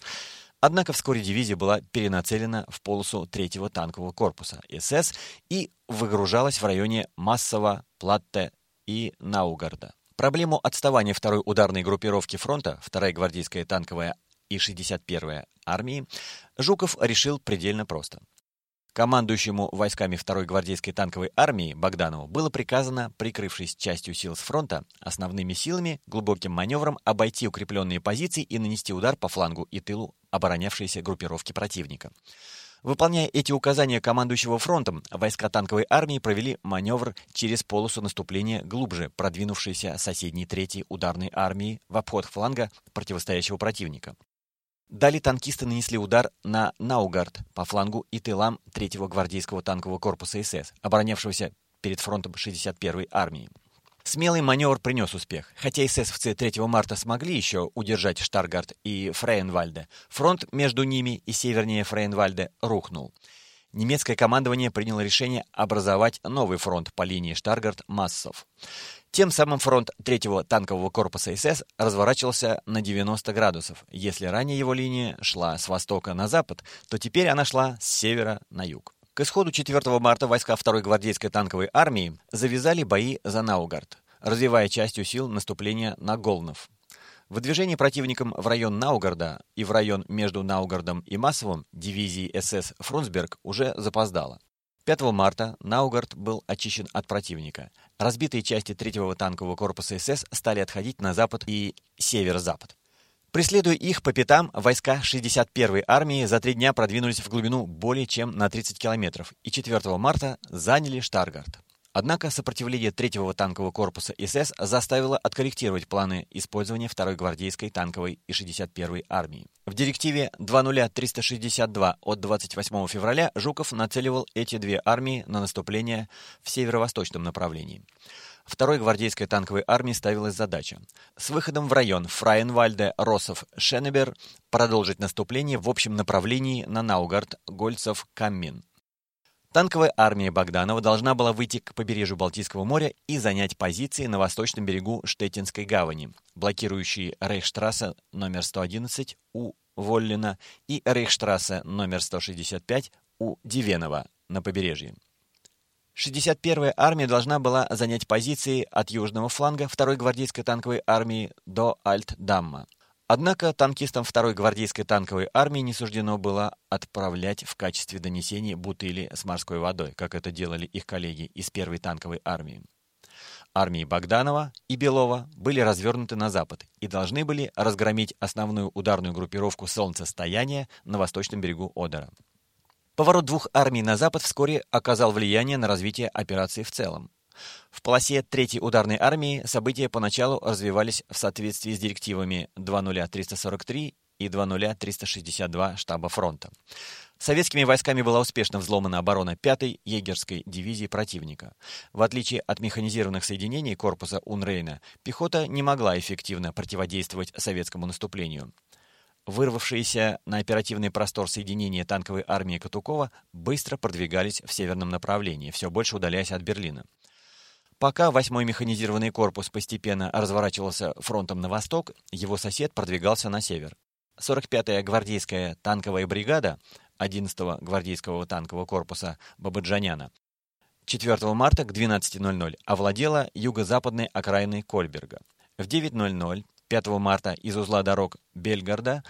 Однако вскоре дивизия была перенацелена в полосу 3-го танкового корпуса СС и выгружалась в районе Массово, Платте и Наугарда. Проблему отставания второй ударной группировки фронта, 2-я гвардейская танковая и 61-я армии, Жуков решил предельно просто. Командующему войсками второй гвардейской танковой армии Богданову было приказано, прикрывшись частью сил с фронта, основными силами глубоким маневром обойти укрепленные позиции и нанести удар по флангу и тылу оборонявшейся группировки противника. Выполняя эти указания командующего фронтом, войска танковой армии провели маневр через полосу наступления глубже продвинувшейся соседней третьей ударной армии в обход фланга противостоящего противника. Далее танкисты нанесли удар на Наугард по флангу и тылам 3-го гвардейского танкового корпуса СС, оборонявшегося перед фронтом 61-й армии. Смелый маневр принес успех. Хотя эсэсовцы 3 марта смогли еще удержать Штаргард и Фрейнвальде, фронт между ними и севернее Фрейнвальде рухнул. Немецкое командование приняло решение образовать новый фронт по линии Штаргард-Массов. Тем самым фронт третьего танкового корпуса СС разворачивался на 90 градусов. Если ранее его линия шла с востока на запад, то теперь она шла с севера на юг. К исходу 4 марта войска 2-й гвардейской танковой армии завязали бои за Наугард, развивая частью сил наступления на Голнов. Выдвижение противником в район Наугарда и в район между Наугардом и Массовым дивизии СС «Фрунсберг» уже запоздало. 5 марта Наугард был очищен от противника. Разбитые части 3-го танкового корпуса СС стали отходить на запад и северо-запад. Преследуя их по пятам, войска 61-й армии за три дня продвинулись в глубину более чем на 30 километров и 4 марта заняли Штаргард. Однако сопротивление 3-го танкового корпуса СС заставило откорректировать планы использования 2-й гвардейской танковой и 61-й армии. В директиве 20362 от 28 февраля Жуков нацеливал эти две армии на наступление в северо-восточном направлении. Второй гвардейской танковой армии ставилась задача с выходом в район Фрайенвальде, Росов, Шенебер продолжить наступление в общем направлении на Наугард, Гольцев, Каммин. Танковая армия Богданова должна была выйти к побережью Балтийского моря и занять позиции на восточном берегу Штеттинской гавани, блокирующие Рейхштрассе номер 111 у Воллина и Рейхштрассе номер 165 у Дивенова на побережье. 61-я армия должна была занять позиции от южного фланга 2-й гвардейской танковой армии до Альт-Дамма. Однако танкистам второй гвардейской танковой армии не суждено было отправлять в качестве донесений бутыли с морской водой, как это делали их коллеги из первой танковой армии. Армии Богданова и Белова были развернуты на запад и должны были разгромить основную ударную группировку солнцестояния на восточном берегу Одера. Поворот двух армий на запад вскоре оказал влияние на развитие операции в целом. В полосе Третьей ударной армии события поначалу развивались в соответствии с директивами 20343 и 20362 штаба фронта. Советскими войсками была успешно взломана оборона 5-й егерской дивизии противника. В отличие от механизированных соединений корпуса Унрейна, пехота не могла эффективно противодействовать советскому наступлению. Вырвавшиеся на оперативный простор соединения танковой армии Катукова быстро продвигались в северном направлении, все больше удаляясь от Берлина. Пока 8-й механизированный корпус постепенно разворачивался фронтом на восток, его сосед продвигался на север. 45-я гвардейская танковая бригада 11-го гвардейского танкового корпуса Бабаджаняна 4 марта к 12.00 овладела юго-западной окраиной Кольберга. В 9.00 5 марта из узла дорог Бельгарда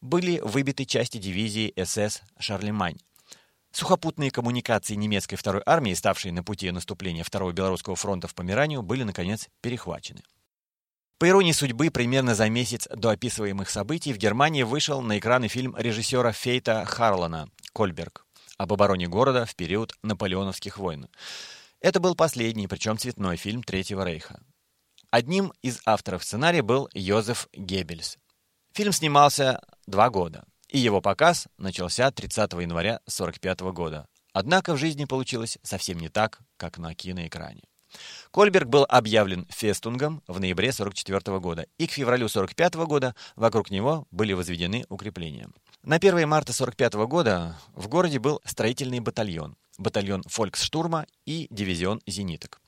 были выбиты части дивизии СС «Шарлемань», Сухопутные коммуникации немецкой второй армии, ставшие на пути наступления Второго Белорусского фронта в Померанию, были, наконец, перехвачены. По иронии судьбы, примерно за месяц до описываемых событий в Германии вышел на экраны фильм режиссера Фейта Харлана «Кольберг» об обороне города в период наполеоновских войн. Это был последний, причем цветной фильм Третьего Рейха. Одним из авторов сценария был Йозеф Геббельс. Фильм снимался два года и его показ начался 30 января 1945 года. Однако в жизни получилось совсем не так, как на киноэкране. Кольберг был объявлен фестунгом в ноябре 1944 года, и к февралю 1945 года вокруг него были возведены укрепления. На 1 марта 1945 года в городе был строительный батальон, батальон фольксштурма и дивизион зениток.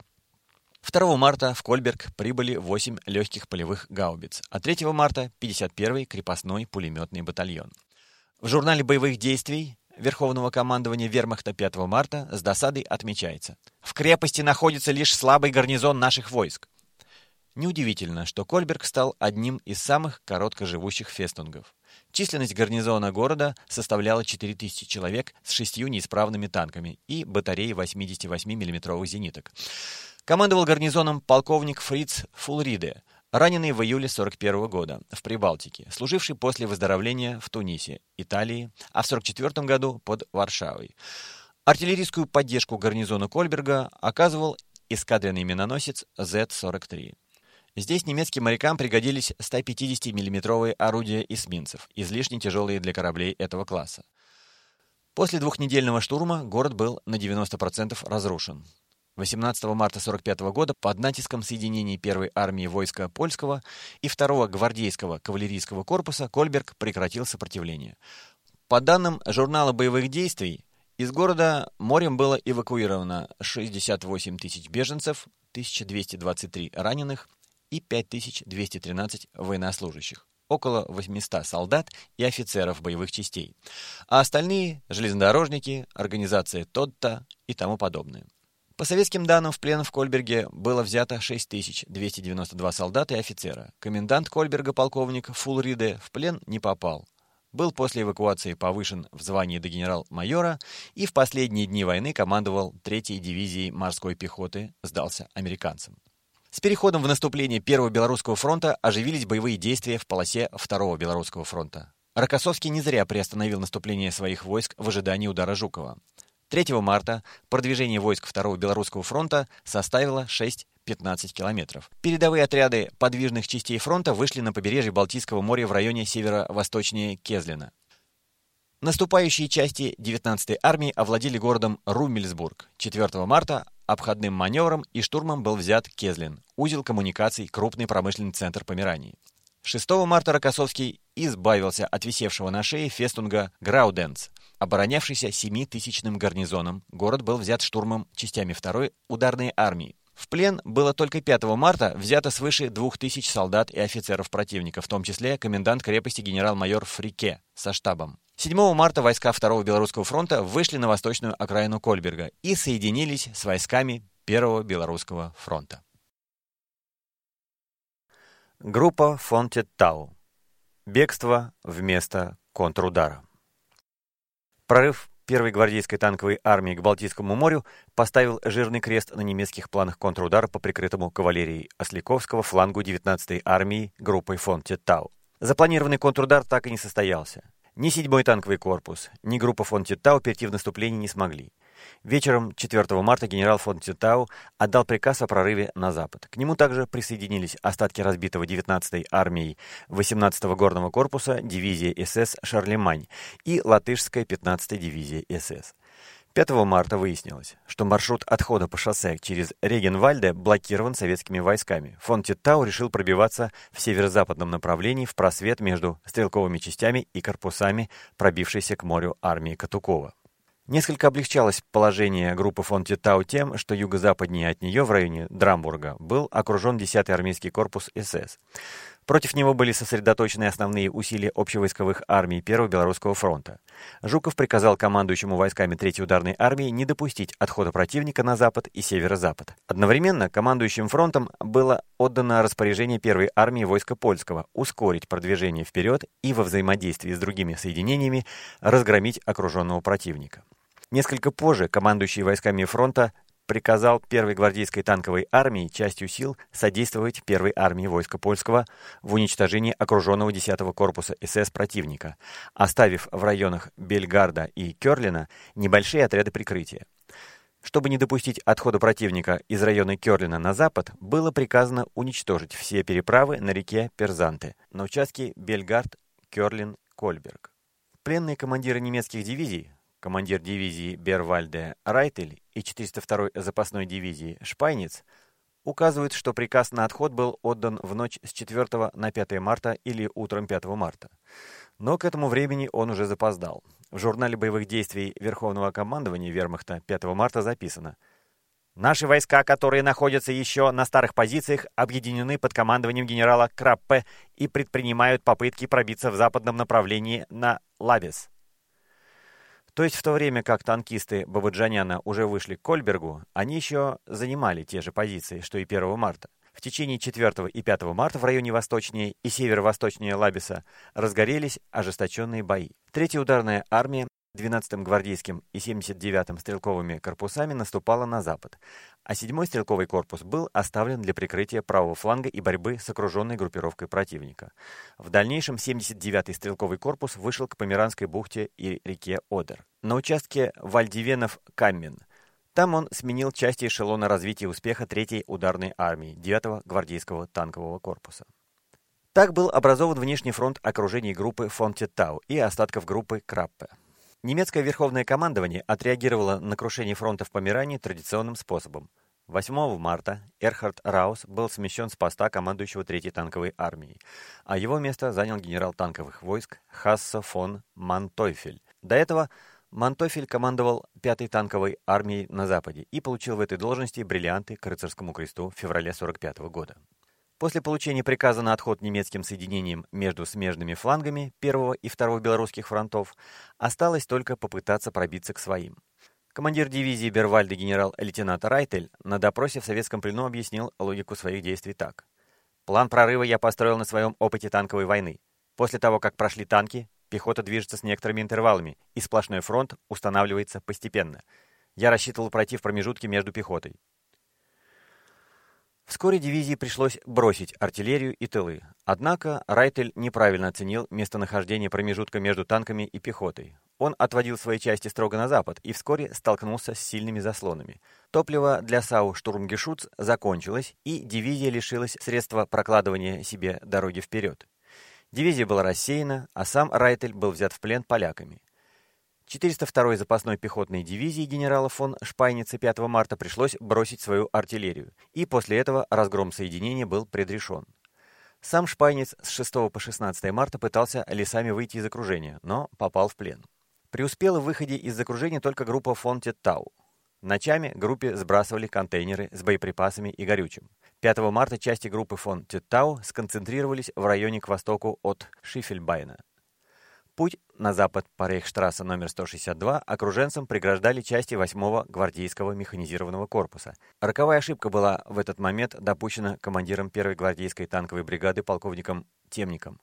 2 марта в Кольберг прибыли 8 легких полевых гаубиц, а 3 марта — 51-й крепостной пулеметный батальон. В журнале боевых действий Верховного командования Вермахта 5 марта с досадой отмечается. В крепости находится лишь слабый гарнизон наших войск. Неудивительно, что Кольберг стал одним из самых короткоживущих фестунгов. Численность гарнизона города составляла 4000 человек с шестью неисправными танками и батареей 88 миллиметровых зениток. Командовал гарнизоном полковник Фриц Фулриде – раненый в июле 41 года в Прибалтике, служивший после выздоровления в Тунисе, Италии, а в 44 году под Варшавой. Артиллерийскую поддержку гарнизону Кольберга оказывал эскадренный миноносец Z-43. Здесь немецким морякам пригодились 150 миллиметровые орудия эсминцев, излишне тяжелые для кораблей этого класса. После двухнедельного штурма город был на 90% разрушен. 18 марта 1945 года под натиском соединений первой армии войска польского и второго гвардейского кавалерийского корпуса Кольберг прекратил сопротивление. По данным журнала боевых действий, из города морем было эвакуировано 68 тысяч беженцев, 1223 раненых и 5213 военнослужащих, около 800 солдат и офицеров боевых частей, а остальные – железнодорожники, организация Тодта и тому подобное. По советским данным, в плен в Кольберге было взято 6292 солдата и офицера. Комендант Кольберга, полковник Фулриде, в плен не попал. Был после эвакуации повышен в звании до генерал-майора и в последние дни войны командовал 3-й дивизией морской пехоты, сдался американцам. С переходом в наступление Первого Белорусского фронта оживились боевые действия в полосе Второго Белорусского фронта. Рокоссовский не зря приостановил наступление своих войск в ожидании удара Жукова. 3 марта продвижение войск Второго Белорусского фронта составило 6-15 километров. Передовые отряды подвижных частей фронта вышли на побережье Балтийского моря в районе северо-восточнее Кезлина. Наступающие части 19-й армии овладели городом Румельсбург. 4 марта обходным маневром и штурмом был взят Кезлин, узел коммуникаций, крупный промышленный центр Померании. 6 марта Рокоссовский избавился от висевшего на шее фестунга Грауденц – Оборонявшийся семитысячным гарнизоном, город был взят штурмом частями второй ударной армии. В плен было только 5 марта взято свыше 2000 солдат и офицеров противника, в том числе комендант крепости генерал-майор Фрике со штабом. 7 марта войска 2 Белорусского фронта вышли на восточную окраину Кольберга и соединились с войсками 1 Белорусского фронта. Группа Фонтет-Тау. Бегство вместо контрудара. Прорыв первой гвардейской танковой армии к Балтийскому морю поставил жирный крест на немецких планах контрудара по прикрытому кавалерией Осляковского флангу 19-й армии группой фон Теттау. Запланированный контрудар так и не состоялся. Ни 7-й танковый корпус, ни группа фон Теттау перейти в наступление не смогли. Вечером 4 марта генерал фон Титау отдал приказ о прорыве на запад. К нему также присоединились остатки разбитого 19-й армией 18-го горного корпуса дивизии СС «Шарлемань» и латышская 15-я дивизия СС. 5 марта выяснилось, что маршрут отхода по шоссе через Регенвальде блокирован советскими войсками. Фон Титтау решил пробиваться в северо-западном направлении в просвет между стрелковыми частями и корпусами, пробившейся к морю армии Катукова. Несколько облегчалось положение группы фон Титау тем, что юго-западнее от нее, в районе Драмбурга, был окружен 10-й армейский корпус СС. Против него были сосредоточены основные усилия общевойсковых армий Первого Белорусского фронта. Жуков приказал командующему войсками Третьей ударной армии не допустить отхода противника на запад и северо-запад. Одновременно командующим фронтом было отдано распоряжение Первой армии войска Польского ускорить продвижение вперед и во взаимодействии с другими соединениями разгромить окруженного противника. Несколько позже командующий войсками фронта приказал первой гвардейской танковой армии частью сил содействовать первой армии войска польского в уничтожении окруженного 10-го корпуса СС противника, оставив в районах Бельгарда и Кёрлина небольшие отряды прикрытия. Чтобы не допустить отхода противника из района Кёрлина на запад, было приказано уничтожить все переправы на реке Перзанте на участке Бельгард, Кёрлин, Кольберг. Пленные командиры немецких дивизий командир дивизии Бервальде Райтель и 402-й запасной дивизии Шпайниц, указывают, что приказ на отход был отдан в ночь с 4 на 5 марта или утром 5 марта. Но к этому времени он уже запоздал. В журнале боевых действий Верховного командования Вермахта 5 марта записано «Наши войска, которые находятся еще на старых позициях, объединены под командованием генерала Краппе и предпринимают попытки пробиться в западном направлении на Лавес. То есть в то время как танкисты Бабаджаняна уже вышли к Кольбергу, они еще занимали те же позиции, что и 1 марта. В течение 4 и 5 марта в районе восточнее и северо-восточнее Лабиса разгорелись ожесточенные бои. Третья ударная армия 12-м гвардейским и 79-м стрелковыми корпусами наступала на запад, а 7-й стрелковый корпус был оставлен для прикрытия правого фланга и борьбы с окруженной группировкой противника. В дальнейшем 79-й стрелковый корпус вышел к Померанской бухте и реке Одер. На участке Вальдивенов-Каммен там он сменил части эшелона развития успеха 3-й ударной армии 9-го гвардейского танкового корпуса. Так был образован внешний фронт окружения группы фон Теттау и остатков группы Краппе. Немецкое верховное командование отреагировало на крушение фронта в Померании традиционным способом. 8 марта Эрхард Раус был смещен с поста командующего 3-й танковой армией, а его место занял генерал танковых войск Хассо фон Мантойфель. До этого Мантофель командовал 5-й танковой армией на Западе и получил в этой должности бриллианты к рыцарскому кресту в феврале 45 года. После получения приказа на отход немецким соединениям между смежными флангами первого и второго белорусских фронтов осталось только попытаться пробиться к своим. Командир дивизии Бервальда генерал-лейтенант Райтель на допросе в советском плену объяснил логику своих действий так. «План прорыва я построил на своем опыте танковой войны. После того, как прошли танки, пехота движется с некоторыми интервалами, и сплошной фронт устанавливается постепенно. Я рассчитывал пройти в промежутке между пехотой. Вскоре дивизии пришлось бросить артиллерию и тылы. Однако Райтель неправильно оценил местонахождение промежутка между танками и пехотой. Он отводил свои части строго на запад и вскоре столкнулся с сильными заслонами. Топливо для САУ «Штурмгешутц» закончилось, и дивизия лишилась средства прокладывания себе дороги вперед. Дивизия была рассеяна, а сам Райтель был взят в плен поляками. 402-й запасной пехотной дивизии генерала фон Шпайница 5 марта пришлось бросить свою артиллерию, и после этого разгром соединения был предрешен. Сам Шпайниц с 6 по 16 марта пытался лесами выйти из окружения, но попал в плен. Преуспела в выходе из окружения только группа фон Теттау. Ночами группе сбрасывали контейнеры с боеприпасами и горючим. 5 марта части группы фон Теттау сконцентрировались в районе к востоку от Шифельбайна. Путь на запад по Рейхштрассе номер 162 окруженцам преграждали части 8-го гвардейского механизированного корпуса. Роковая ошибка была в этот момент допущена командиром 1-й гвардейской танковой бригады полковником Темником.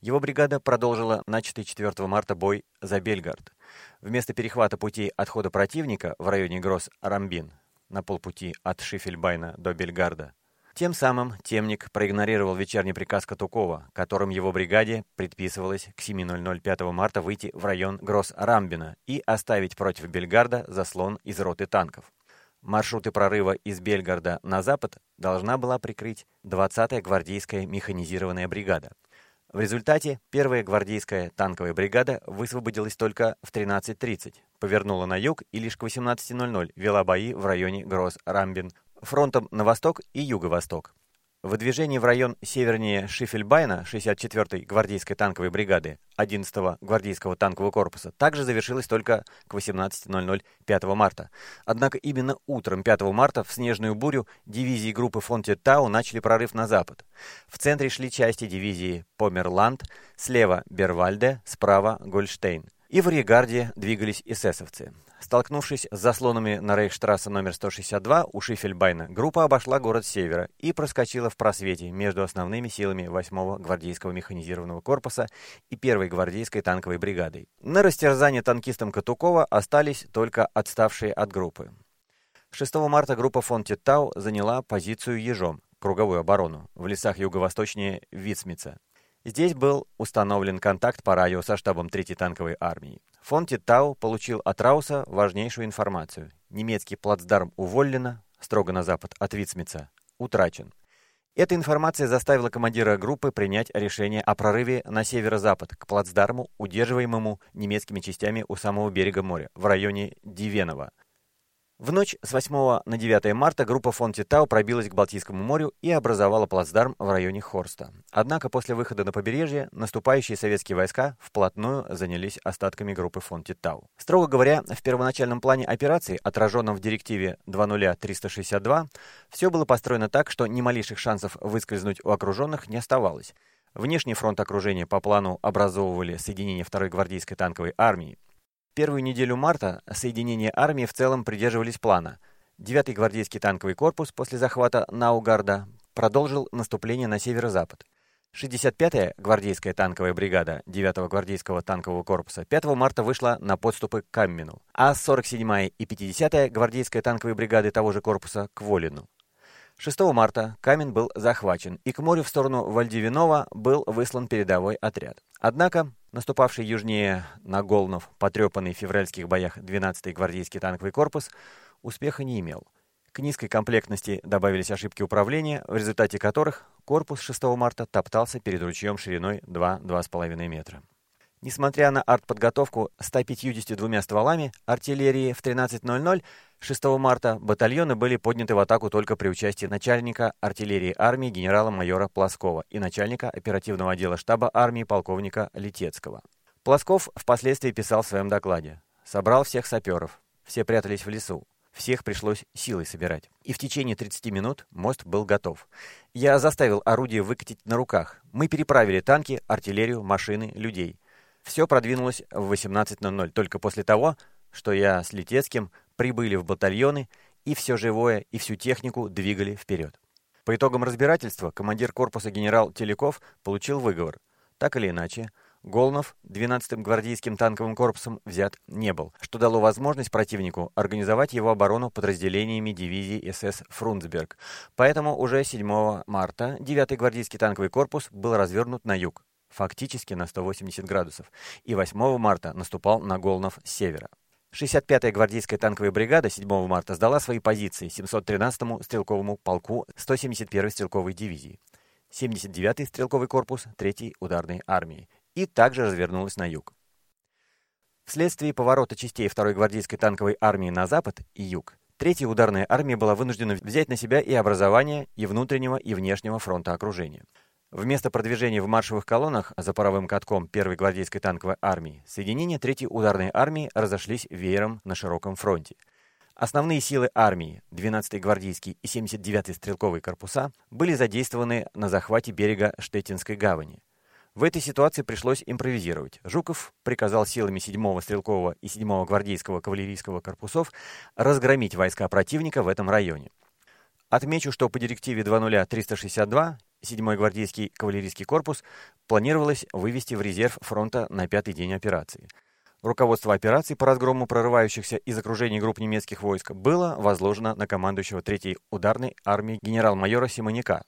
Его бригада продолжила начатый 4 марта бой за Бельгард. Вместо перехвата путей отхода противника в районе Гросс-Рамбин на полпути от Шифельбайна до Бельгарда, тем самым Темник проигнорировал вечерний приказ Катукова, которым его бригаде предписывалось к 7.00 5 марта выйти в район Гросс-Рамбина и оставить против Бельгарда заслон из роты танков. Маршруты прорыва из Бельгарда на запад должна была прикрыть 20-я гвардейская механизированная бригада. В результате первая гвардейская танковая бригада высвободилась только в 13.30, повернула на юг и лишь к 18.00 вела бои в районе Гросс-Рамбин фронтом на восток и юго-восток. Выдвижение в район севернее Шифельбайна 64-й гвардейской танковой бригады 11-го гвардейского танкового корпуса также завершилось только к 18.00 5 марта. Однако именно утром 5 марта в снежную бурю дивизии группы фон Тау начали прорыв на запад. В центре шли части дивизии Померланд, слева Бервальде, справа Гольштейн. И в регарде двигались эсэсовцы. Столкнувшись с заслонами на Рейхштрассе номер 162 у Шифельбайна, группа обошла город севера и проскочила в просвете между основными силами 8-го гвардейского механизированного корпуса и 1-й гвардейской танковой бригадой. На растерзание танкистам Катукова остались только отставшие от группы. 6 марта группа фон Титтау заняла позицию Ежом, круговую оборону, в лесах юго-восточнее Вицмица. Здесь был установлен контакт по радио со штабом 3-й танковой армии. Фон Титтау получил от Рауса важнейшую информацию. Немецкий плацдарм у строго на запад от Вицмица, утрачен. Эта информация заставила командира группы принять решение о прорыве на северо-запад к плацдарму, удерживаемому немецкими частями у самого берега моря, в районе Дивенова. В ночь с 8 на 9 марта группа фон Титау пробилась к Балтийскому морю и образовала плацдарм в районе Хорста. Однако после выхода на побережье наступающие советские войска вплотную занялись остатками группы фон Титау. Строго говоря, в первоначальном плане операции, отраженном в директиве 20362, все было построено так, что ни малейших шансов выскользнуть у окруженных не оставалось. Внешний фронт окружения по плану образовывали соединения 2-й гвардейской танковой армии, Первую неделю марта соединения армии в целом придерживались плана. 9-й гвардейский танковый корпус после захвата Наугарда продолжил наступление на северо-запад. 65-я гвардейская танковая бригада 9-го гвардейского танкового корпуса 5 марта вышла на подступы к Каммену, а 47-я и 50-я гвардейская танковые бригады того же корпуса к Волину. 6 марта Камен был захвачен, и к морю в сторону Вальдивинова был выслан передовой отряд. Однако наступавший южнее на Голнов, потрепанный в февральских боях 12-й гвардейский танковый корпус, успеха не имел. К низкой комплектности добавились ошибки управления, в результате которых корпус 6 марта топтался перед ручьем шириной 2-2,5 метра. Несмотря на артподготовку 152 стволами артиллерии в 13.00, 6 марта батальоны были подняты в атаку только при участии начальника артиллерии армии генерала-майора Плоскова и начальника оперативного отдела штаба армии полковника Литецкого. Плосков впоследствии писал в своем докладе. «Собрал всех саперов. Все прятались в лесу. Всех пришлось силой собирать. И в течение 30 минут мост был готов. Я заставил орудие выкатить на руках. Мы переправили танки, артиллерию, машины, людей. Все продвинулось в 18.00, только после того, что я с Литецким прибыли в батальоны и все живое, и всю технику двигали вперед. По итогам разбирательства командир корпуса генерал Телеков получил выговор. Так или иначе, Голнов 12-м гвардейским танковым корпусом взят не был, что дало возможность противнику организовать его оборону подразделениями дивизии СС «Фрунцберг». Поэтому уже 7 марта 9-й гвардейский танковый корпус был развернут на юг, фактически на 180 градусов, и 8 марта наступал на Голнов с севера. 65-я гвардейская танковая бригада 7 марта сдала свои позиции 713-му стрелковому полку 171-й стрелковой дивизии, 79-й стрелковый корпус 3-й ударной армии и также развернулась на юг. Вследствие поворота частей 2-й гвардейской танковой армии на запад и юг, 3-я ударная армия была вынуждена взять на себя и образование и внутреннего, и внешнего фронта окружения. Вместо продвижения в маршевых колоннах за паровым катком первой гвардейской танковой армии, соединения третьей ударной армии разошлись веером на широком фронте. Основные силы армии, 12-й гвардейский и 79-й стрелковые корпуса, были задействованы на захвате берега Штеттинской гавани. В этой ситуации пришлось импровизировать. Жуков приказал силами 7-го стрелкового и 7-го гвардейского кавалерийского корпусов разгромить войска противника в этом районе. Отмечу, что по директиве 20362 7-й гвардейский кавалерийский корпус планировалось вывести в резерв фронта на пятый день операции. Руководство операции по разгрому прорывающихся из окружения групп немецких войск было возложено на командующего 3-й ударной армии генерал-майора Симоняка,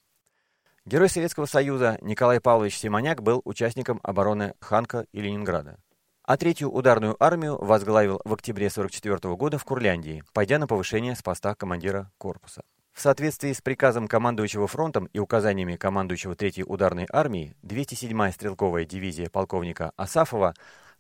Герой Советского Союза Николай Павлович Симоняк был участником обороны Ханка и Ленинграда. А третью ударную армию возглавил в октябре 1944 года в Курляндии, пойдя на повышение с поста командира корпуса. В соответствии с приказом командующего фронтом и указаниями командующего 3-й ударной армии, 207-я стрелковая дивизия полковника Асафова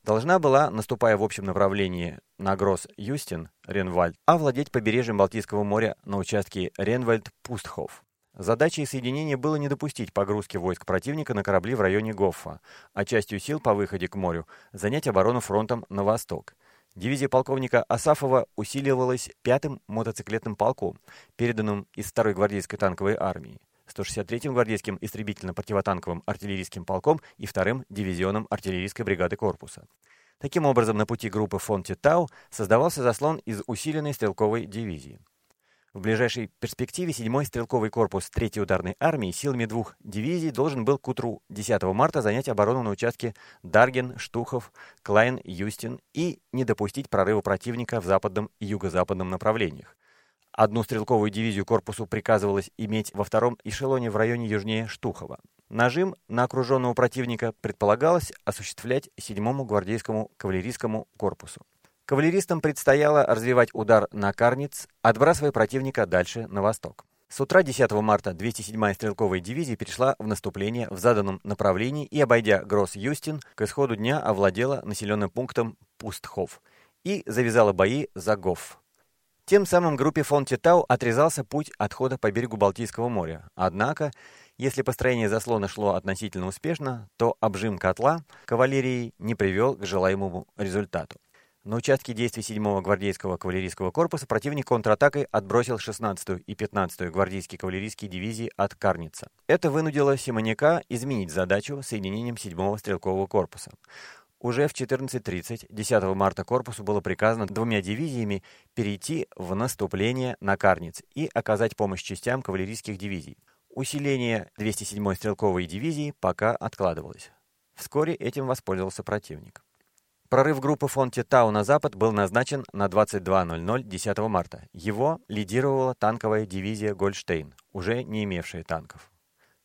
должна была, наступая в общем направлении на Гросс-Юстин, Ренвальд, овладеть побережьем Балтийского моря на участке Ренвальд-Пустхоф. Задачей соединения было не допустить погрузки войск противника на корабли в районе Гоффа, а частью сил по выходе к морю занять оборону фронтом на восток. Дивизия полковника Асафова усиливалась пятым мотоциклетным полком, переданным из 2-й гвардейской танковой армии, 163-м гвардейским истребительно-противотанковым артиллерийским полком и 2-м дивизионом артиллерийской бригады корпуса. Таким образом, на пути группы фон Титау создавался заслон из усиленной стрелковой дивизии. В ближайшей перспективе 7-й стрелковый корпус 3-й ударной армии силами двух дивизий должен был к утру 10 марта занять оборону на участке Дарген, Штухов, Клайн, Юстин и не допустить прорыва противника в западном и юго-западном направлениях. Одну стрелковую дивизию корпусу приказывалось иметь во втором эшелоне в районе южнее Штухова. Нажим на окруженного противника предполагалось осуществлять 7-му гвардейскому кавалерийскому корпусу. Кавалеристам предстояло развивать удар на Карниц, отбрасывая противника дальше на восток. С утра 10 марта 207-я стрелковая дивизия перешла в наступление в заданном направлении и, обойдя Гросс-Юстин, к исходу дня овладела населенным пунктом Пустхов и завязала бои за Гофф. Тем самым группе фон Титау отрезался путь отхода по берегу Балтийского моря. Однако, если построение заслона шло относительно успешно, то обжим котла кавалерии не привел к желаемому результату. На участке действий 7-го гвардейского кавалерийского корпуса противник контратакой отбросил 16-ю и 15-ю гвардейские кавалерийские дивизии от Карница. Это вынудило Симоняка изменить задачу соединением 7-го стрелкового корпуса. Уже в 14.30 10 марта корпусу было приказано двумя дивизиями перейти в наступление на Карниц и оказать помощь частям кавалерийских дивизий. Усиление 207-й стрелковой дивизии пока откладывалось. Вскоре этим воспользовался противник. Прорыв группы фон Титау на запад был назначен на 22.00 10 марта. Его лидировала танковая дивизия «Гольштейн», уже не имевшая танков.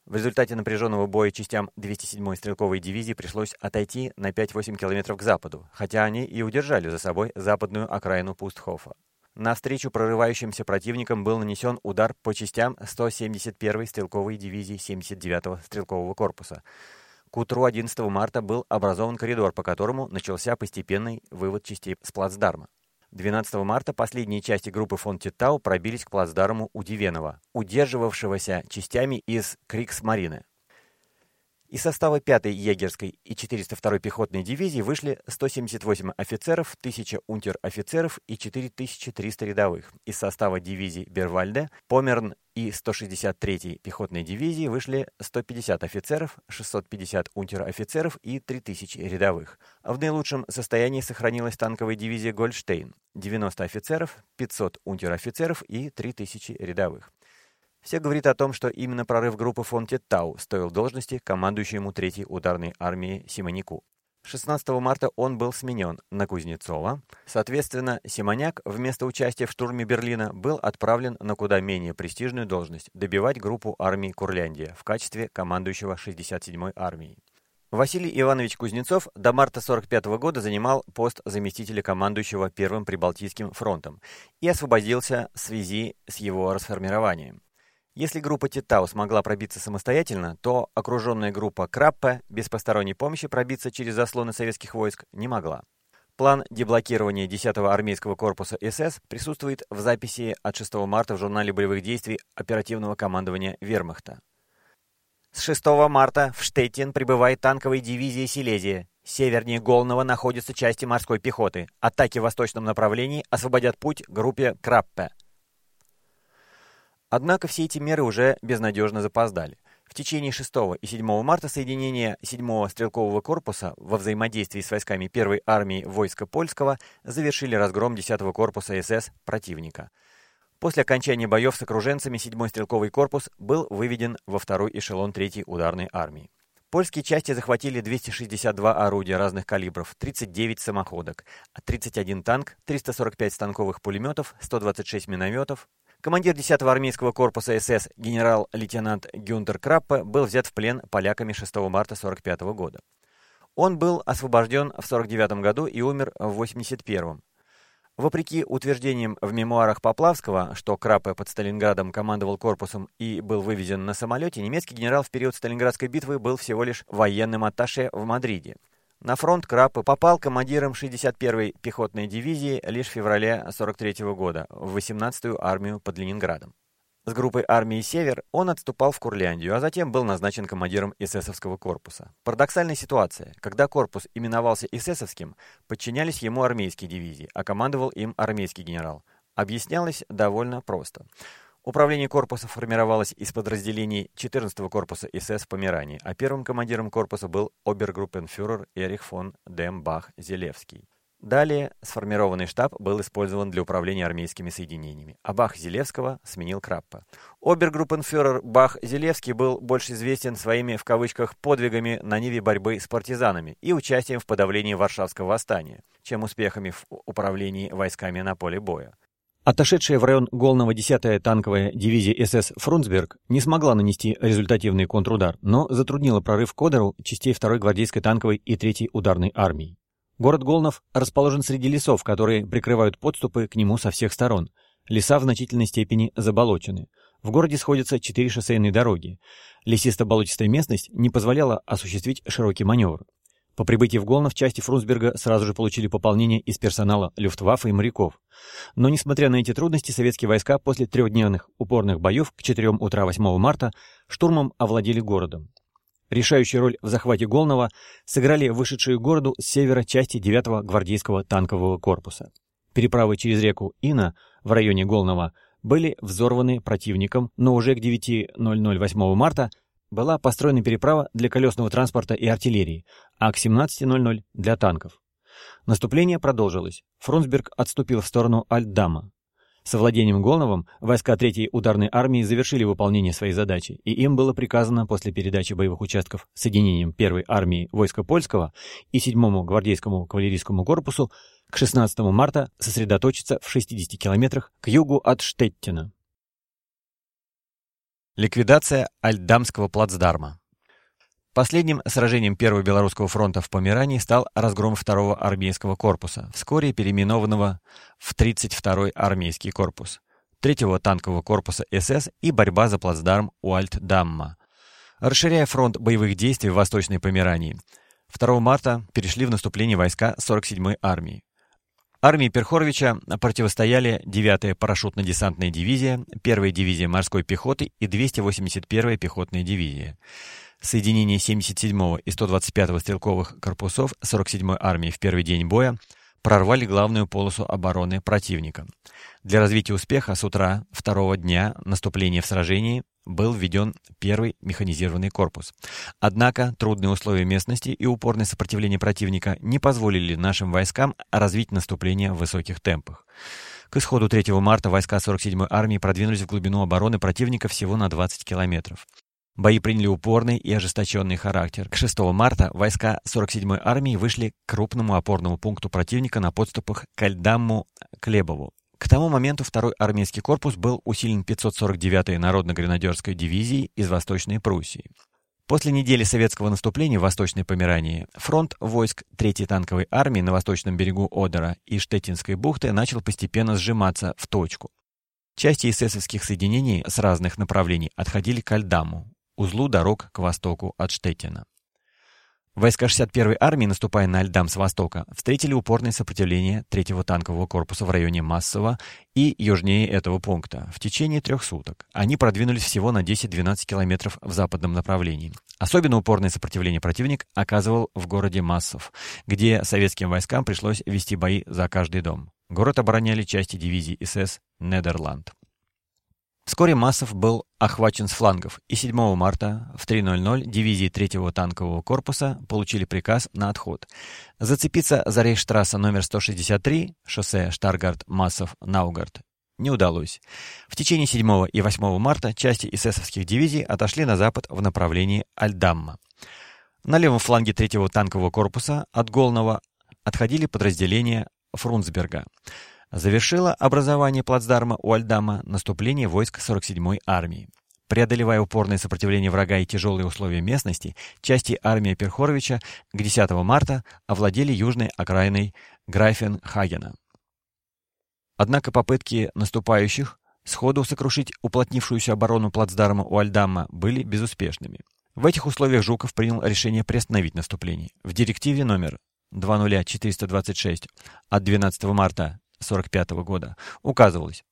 В результате напряженного боя частям 207-й стрелковой дивизии пришлось отойти на 5-8 километров к западу, хотя они и удержали за собой западную окраину Пустхофа. Навстречу прорывающимся противникам был нанесен удар по частям 171-й стрелковой дивизии 79-го стрелкового корпуса – к утру 11 марта был образован коридор, по которому начался постепенный вывод частей с плацдарма. 12 марта последние части группы фон Титау пробились к плацдарму Удивенова, удерживавшегося частями из Крикс-Марины. Из состава 5-й егерской и 402-й пехотной дивизии вышли 178 офицеров, 1000 унтер-офицеров и 4300 рядовых. Из состава дивизии Бервальде, Померн и 163-й пехотной дивизии вышли 150 офицеров, 650 унтер-офицеров и 3000 рядовых. В наилучшем состоянии сохранилась танковая дивизия Гольштейн, 90 офицеров, 500 унтер-офицеров и 3000 рядовых. Все говорит о том, что именно прорыв группы фон Теттау стоил должности командующему 3-й ударной армии Симонику. 16 марта он был сменен на Кузнецова. Соответственно, Симоняк вместо участия в штурме Берлина был отправлен на куда менее престижную должность – добивать группу армии Курляндия в качестве командующего 67-й армией. Василий Иванович Кузнецов до марта 1945 года занимал пост заместителя командующего Первым Прибалтийским фронтом и освободился в связи с его расформированием. Если группа Титау смогла пробиться самостоятельно, то окруженная группа Краппе без посторонней помощи пробиться через заслоны советских войск не могла. План деблокирования 10-го армейского корпуса СС присутствует в записи от 6 марта в журнале боевых действий оперативного командования Вермахта. С 6 марта в Штеттин прибывает танковая дивизия Силезия. Севернее Голного находятся части морской пехоты. Атаки в восточном направлении освободят путь группе Краппе. Однако все эти меры уже безнадежно запоздали. В течение 6 и 7 марта соединения 7-го стрелкового корпуса во взаимодействии с войсками 1-й армии войска польского завершили разгром 10-го корпуса СС противника. После окончания боев с окруженцами 7-й стрелковый корпус был выведен во второй эшелон 3-й ударной армии. Польские части захватили 262 орудия разных калибров, 39 самоходок, 31 танк, 345 станковых пулеметов, 126 минометов, Командир 10-го армейского корпуса СС генерал-лейтенант Гюнтер Краппе был взят в плен поляками 6 марта 1945 года. Он был освобожден в 1949 году и умер в 1981. Вопреки утверждениям в мемуарах Поплавского, что Крапе под Сталинградом командовал корпусом и был вывезен на самолете, немецкий генерал в период Сталинградской битвы был всего лишь военным атташе в Мадриде. На фронт Крапы попал командиром 61-й пехотной дивизии лишь в феврале 43 -го года в 18-ю армию под Ленинградом. С группой армии «Север» он отступал в Курляндию, а затем был назначен командиром эсэсовского корпуса. Парадоксальная ситуация. Когда корпус именовался эсэсовским, подчинялись ему армейские дивизии, а командовал им армейский генерал. Объяснялось довольно просто. Управление корпуса формировалось из подразделений 14-го корпуса СС в Померании, а первым командиром корпуса был обергруппенфюрер Эрих фон Дембах-Зелевский. Далее сформированный штаб был использован для управления армейскими соединениями, а Бах-Зелевского сменил Краппа. Обергруппенфюрер Бах-Зелевский был больше известен своими, в кавычках, подвигами на ниве борьбы с партизанами и участием в подавлении Варшавского восстания, чем успехами в управлении войсками на поле боя. Отошедшая в район Голного 10-я танковая дивизия СС «Фрунцберг» не смогла нанести результативный контрудар, но затруднила прорыв к Одеру частей 2-й гвардейской танковой и 3-й ударной армии. Город Голнов расположен среди лесов, которые прикрывают подступы к нему со всех сторон. Леса в значительной степени заболочены. В городе сходятся четыре шоссейные дороги. Лесисто-болотистая местность не позволяла осуществить широкий маневр. По прибытии в Голнов части Фрунсберга сразу же получили пополнение из персонала Люфтваффе и моряков. Но, несмотря на эти трудности, советские войска после трехдневных упорных боев к 4 утра 8 марта штурмом овладели городом. Решающую роль в захвате Голнова сыграли вышедшие к городу с севера части 9-го гвардейского танкового корпуса. Переправы через реку Ина в районе Голнова были взорваны противником, но уже к 9.00 8 марта была построена переправа для колесного транспорта и артиллерии, а к 17.00 для танков. Наступление продолжилось. Фрунсберг отступил в сторону Альдама. С владением Голновым войска 3-й ударной армии завершили выполнение своей задачи, и им было приказано после передачи боевых участков соединением 1-й армии войска польского и 7-му гвардейскому кавалерийскому корпусу к 16 марта сосредоточиться в 60 километрах к югу от Штеттина. Ликвидация Альдамского плацдарма. Последним сражением Первого Белорусского фронта в Померании стал разгром Второго армейского корпуса, вскоре переименованного в 32-й армейский корпус, Третьего танкового корпуса СС и борьба за плацдарм у Альтдамма. Расширяя фронт боевых действий в Восточной Померании, 2 марта перешли в наступление войска 47-й армии. Армии Перхоровича противостояли 9-я парашютно-десантная дивизия, 1-я дивизия морской пехоты и 281-я пехотная дивизия. Соединение 77-го и 125-го стрелковых корпусов 47-й армии в первый день боя прорвали главную полосу обороны противника. Для развития успеха с утра второго дня наступления в сражении был введен первый механизированный корпус. Однако трудные условия местности и упорное сопротивление противника не позволили нашим войскам развить наступление в высоких темпах. К исходу 3 марта войска 47-й армии продвинулись в глубину обороны противника всего на 20 километров. Бои приняли упорный и ожесточенный характер. К 6 марта войска 47-й армии вышли к крупному опорному пункту противника на подступах к Альдамму Клебову. К тому моменту второй армейский корпус был усилен 549-й народно-гренадерской дивизией из Восточной Пруссии. После недели советского наступления в Восточной Померании фронт войск 3-й танковой армии на восточном берегу Одера и Штеттинской бухты начал постепенно сжиматься в точку. Части эсэсовских соединений с разных направлений отходили к Альдаму, узлу дорог к востоку от Штеттина. Войска 61-й армии, наступая на Альдам с востока, встретили упорное сопротивление 3-го танкового корпуса в районе Массово и южнее этого пункта. В течение трех суток они продвинулись всего на 10-12 километров в западном направлении. Особенно упорное сопротивление противник оказывал в городе Массов, где советским войскам пришлось вести бои за каждый дом. Город обороняли части дивизии СС «Недерланд». Вскоре Массов был охвачен с флангов, и 7 марта в 3.00 дивизии 3-го танкового корпуса получили приказ на отход. Зацепиться за рейхштрасса номер 163, шоссе Штаргард-Массов-Наугард, не удалось. В течение 7 и 8 марта части эсэсовских дивизий отошли на запад в направлении Альдамма. На левом фланге 3-го танкового корпуса от Голного отходили подразделения Фрунцберга завершило образование плацдарма у Альдама наступление войск 47-й армии. Преодолевая упорное сопротивление врага и тяжелые условия местности, части армии Перхоровича к 10 марта овладели южной окраиной Грайфенхагена. Однако попытки наступающих сходу сокрушить уплотнившуюся оборону плацдарма у Альдама были безуспешными. В этих условиях Жуков принял решение приостановить наступление. В директиве номер 20426 от 12 марта 1945 года указывалось,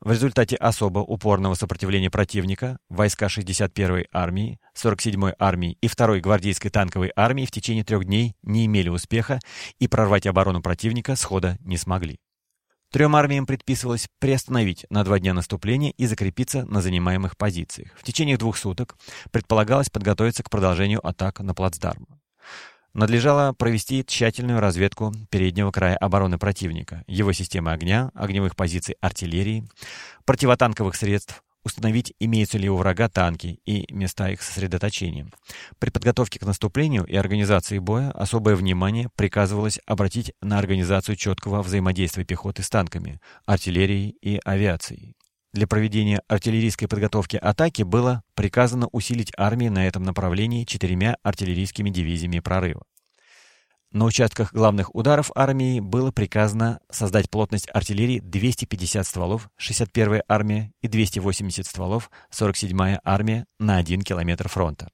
в результате особо упорного сопротивления противника войска 61-й армии, 47-й армии и 2-й гвардейской танковой армии в течение трех дней не имели успеха и прорвать оборону противника схода не смогли. Трем армиям предписывалось приостановить на два дня наступление и закрепиться на занимаемых позициях. В течение двух суток предполагалось подготовиться к продолжению атак на плацдарм надлежало провести тщательную разведку переднего края обороны противника, его системы огня, огневых позиций артиллерии, противотанковых средств, установить, имеются ли у врага танки и места их сосредоточения. При подготовке к наступлению и организации боя особое внимание приказывалось обратить на организацию четкого взаимодействия пехоты с танками, артиллерией и авиацией. Для проведения артиллерийской подготовки атаки было приказано усилить армии на этом направлении четырьмя артиллерийскими дивизиями прорыва. На участках главных ударов армии было приказано создать плотность артиллерии 250 стволов 61-я армия и 280 стволов 47-я армия на 1 километр фронта.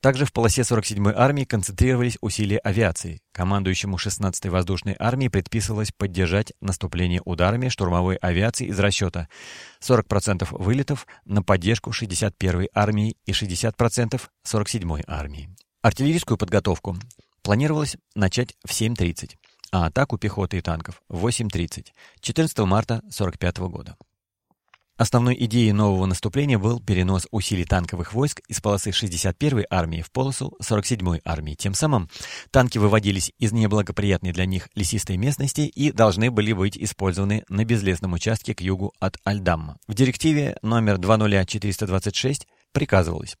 Также в полосе 47-й армии концентрировались усилия авиации. Командующему 16-й воздушной армии предписывалось поддержать наступление ударами штурмовой авиации из расчета 40% вылетов на поддержку 61-й армии и 60% 47-й армии. Артиллерийскую подготовку планировалось начать в 7.30, а атаку пехоты и танков в 8.30 14 марта 1945 года. Основной идеей нового наступления был перенос усилий танковых войск из полосы 61-й армии в полосу 47-й армии. Тем самым танки выводились из неблагоприятной для них лесистой местности и должны были быть использованы на безлесном участке к югу от Альдамма. В директиве номер 20426 приказывалось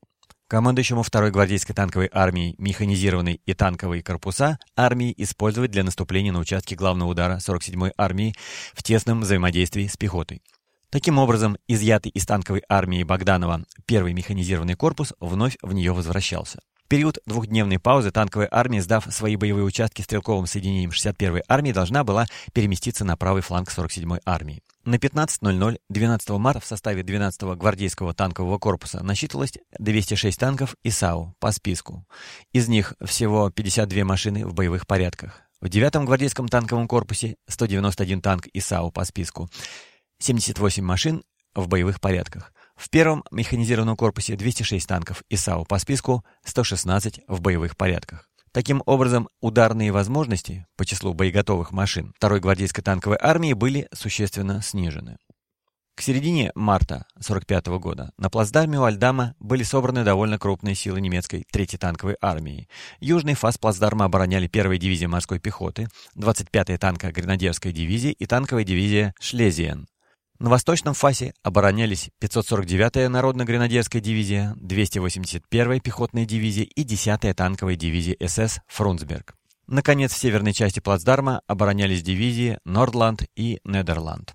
командующему 2-й гвардейской танковой армией механизированной и танковые корпуса армии использовать для наступления на участке главного удара 47-й армии в тесном взаимодействии с пехотой. Таким образом, изъятый из танковой армии Богданова первый механизированный корпус вновь в нее возвращался. В период двухдневной паузы танковая армия, сдав свои боевые участки стрелковым соединением 61-й армии, должна была переместиться на правый фланг 47-й армии. На 15.00 12 марта в составе 12-го гвардейского танкового корпуса насчитывалось 206 танков ИСАУ по списку. Из них всего 52 машины в боевых порядках. В 9-м гвардейском танковом корпусе 191 танк ИСАУ по списку. 78 машин в боевых порядках. В первом механизированном корпусе 206 танков ИСАУ по списку, 116 в боевых порядках. Таким образом, ударные возможности по числу боеготовых машин второй гвардейской танковой армии были существенно снижены. К середине марта 1945 года на плацдарме у Альдама были собраны довольно крупные силы немецкой 3-й танковой армии. Южный фас плацдарма обороняли 1-я дивизия морской пехоты, 25-я танко-гренадерская дивизия и танковая дивизия «Шлезиен», на восточном фасе оборонялись 549-я народно-гренадерская дивизия, 281-я пехотная дивизия и 10-я танковая дивизия СС «Фрунцберг». Наконец, в северной части плацдарма оборонялись дивизии «Нордланд» и «Недерланд».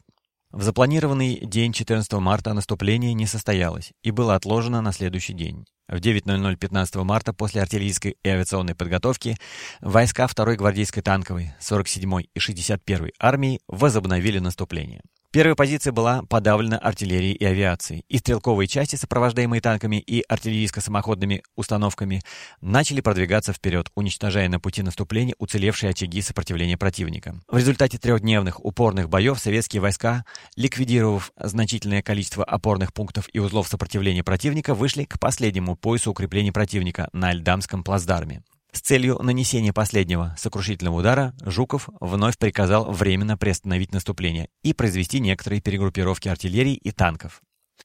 В запланированный день 14 марта наступление не состоялось и было отложено на следующий день. В 9.00 15 марта после артиллерийской и авиационной подготовки войска 2-й гвардейской танковой, 47-й и 61-й армии возобновили наступление. Первая позиция была подавлена артиллерией и авиацией, и стрелковые части, сопровождаемые танками и артиллерийско-самоходными установками, начали продвигаться вперед, уничтожая на пути наступления уцелевшие очаги сопротивления противника. В результате трехдневных упорных боев советские войска, ликвидировав значительное количество опорных пунктов и узлов сопротивления противника, вышли к последнему поясу укреплений противника на Альдамском плацдарме. С целью нанесения последнего сокрушительного удара Жуков вновь приказал временно приостановить наступление и произвести некоторые перегруппировки артиллерии и танков.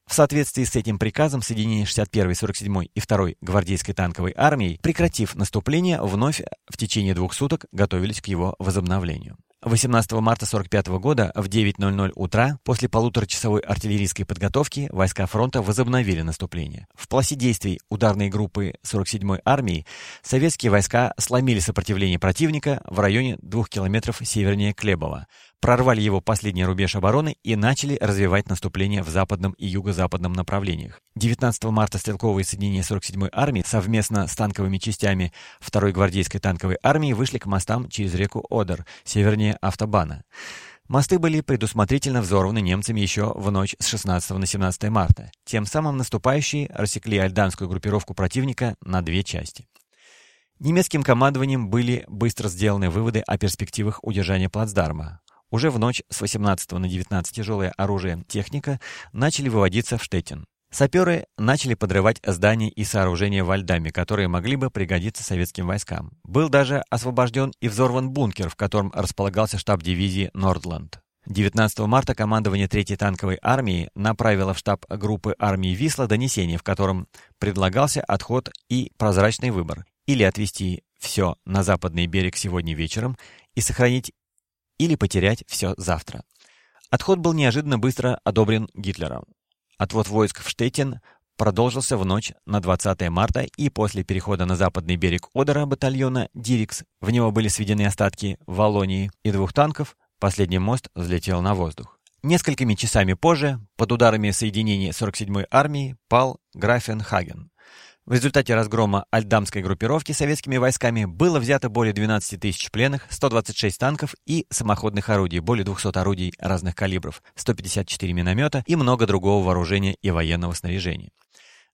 В соответствии с этим приказом соединения 61-й, 47-й и 2-й гвардейской танковой армии, прекратив наступление, вновь в течение двух суток готовились к его возобновлению. 18 марта 1945 года в 9.00 утра после полуторачасовой артиллерийской подготовки войска фронта возобновили наступление. В пласе действий ударной группы 47-й армии советские войска сломили сопротивление противника в районе двух километров севернее Клебова, прорвали его последний рубеж обороны и начали развивать наступление в западном и юго-западном направлениях. 19 марта стрелковые соединения 47-й армии совместно с танковыми частями 2-й гвардейской танковой армии вышли к мостам через реку Одер, севернее автобана. Мосты были предусмотрительно взорваны немцами еще в ночь с 16 на 17 марта. Тем самым наступающие рассекли альданскую группировку противника на две части. Немецким командованием были быстро сделаны выводы о перспективах удержания плацдарма. Уже в ночь с 18 на 19 тяжелое оружие техника начали выводиться в Штеттин. Саперы начали подрывать здания и сооружения в Альдаме, которые могли бы пригодиться советским войскам. Был даже освобожден и взорван бункер, в котором располагался штаб дивизии «Нордланд». 19 марта командование 3-й танковой армии направило в штаб группы армии Висла донесение, в котором предлагался отход и прозрачный выбор. Или отвести все на западный берег сегодня вечером и сохранить или потерять все завтра. Отход был неожиданно быстро одобрен Гитлером. Отвод войск в Штеттин продолжился в ночь на 20 марта и после перехода на западный берег Одера батальона «Дирикс» в него были сведены остатки Волонии и двух танков, последний мост взлетел на воздух. Несколькими часами позже, под ударами соединений 47-й армии, пал Графенхаген. В результате разгрома альдамской группировки советскими войсками было взято более 12 тысяч пленных, 126 танков и самоходных орудий, более 200 орудий разных калибров, 154 миномета и много другого вооружения и военного снаряжения.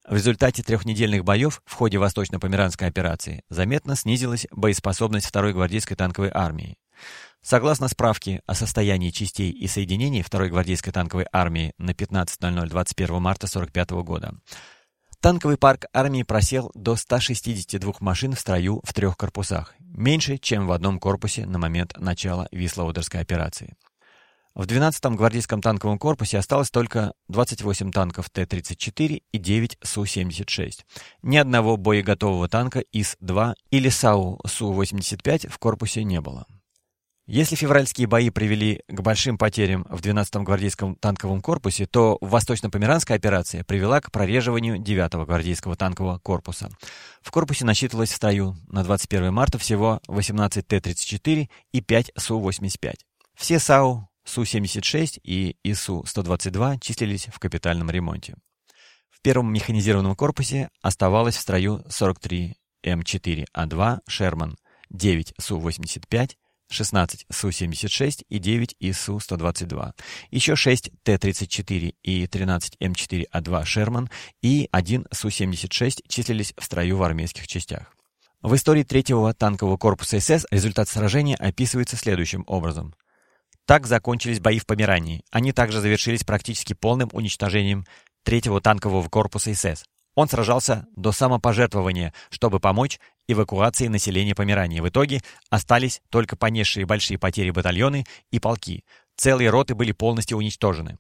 В результате трехнедельных боев в ходе Восточно-Померанской операции заметно снизилась боеспособность второй гвардейской танковой армии. Согласно справке о состоянии частей и соединений второй гвардейской танковой армии на 15.00 21 марта 1945 года, Танковый парк армии просел до 162 машин в строю в трех корпусах, меньше, чем в одном корпусе на момент начала Вислоудерской операции. В 12-м гвардейском танковом корпусе осталось только 28 танков Т-34 и 9 Су-76. Ни одного боеготового танка ИС-2 или САУ Су-85 в корпусе не было. Если февральские бои привели к большим потерям в 12-м гвардейском танковом корпусе, то Восточно-Померанская операция привела к прореживанию 9-го гвардейского танкового корпуса. В корпусе насчитывалось в строю на 21 марта всего 18 Т-34 и 5 Су-85. Все САУ Су-76 и ИСУ-122 числились в капитальном ремонте. В первом механизированном корпусе оставалось в строю 43 М4А2 «Шерман», 9 Су-85, 16 Су-76 и 9 ИСУ-122. Еще 6 Т-34 и 13 М4А2 «Шерман» и 1 Су-76 числились в строю в армейских частях. В истории третьего танкового корпуса СС результат сражения описывается следующим образом. Так закончились бои в Померании. Они также завершились практически полным уничтожением третьего танкового корпуса СС. Он сражался до самопожертвования, чтобы помочь эвакуации населения Померании. В итоге остались только понесшие большие потери батальоны и полки. Целые роты были полностью уничтожены.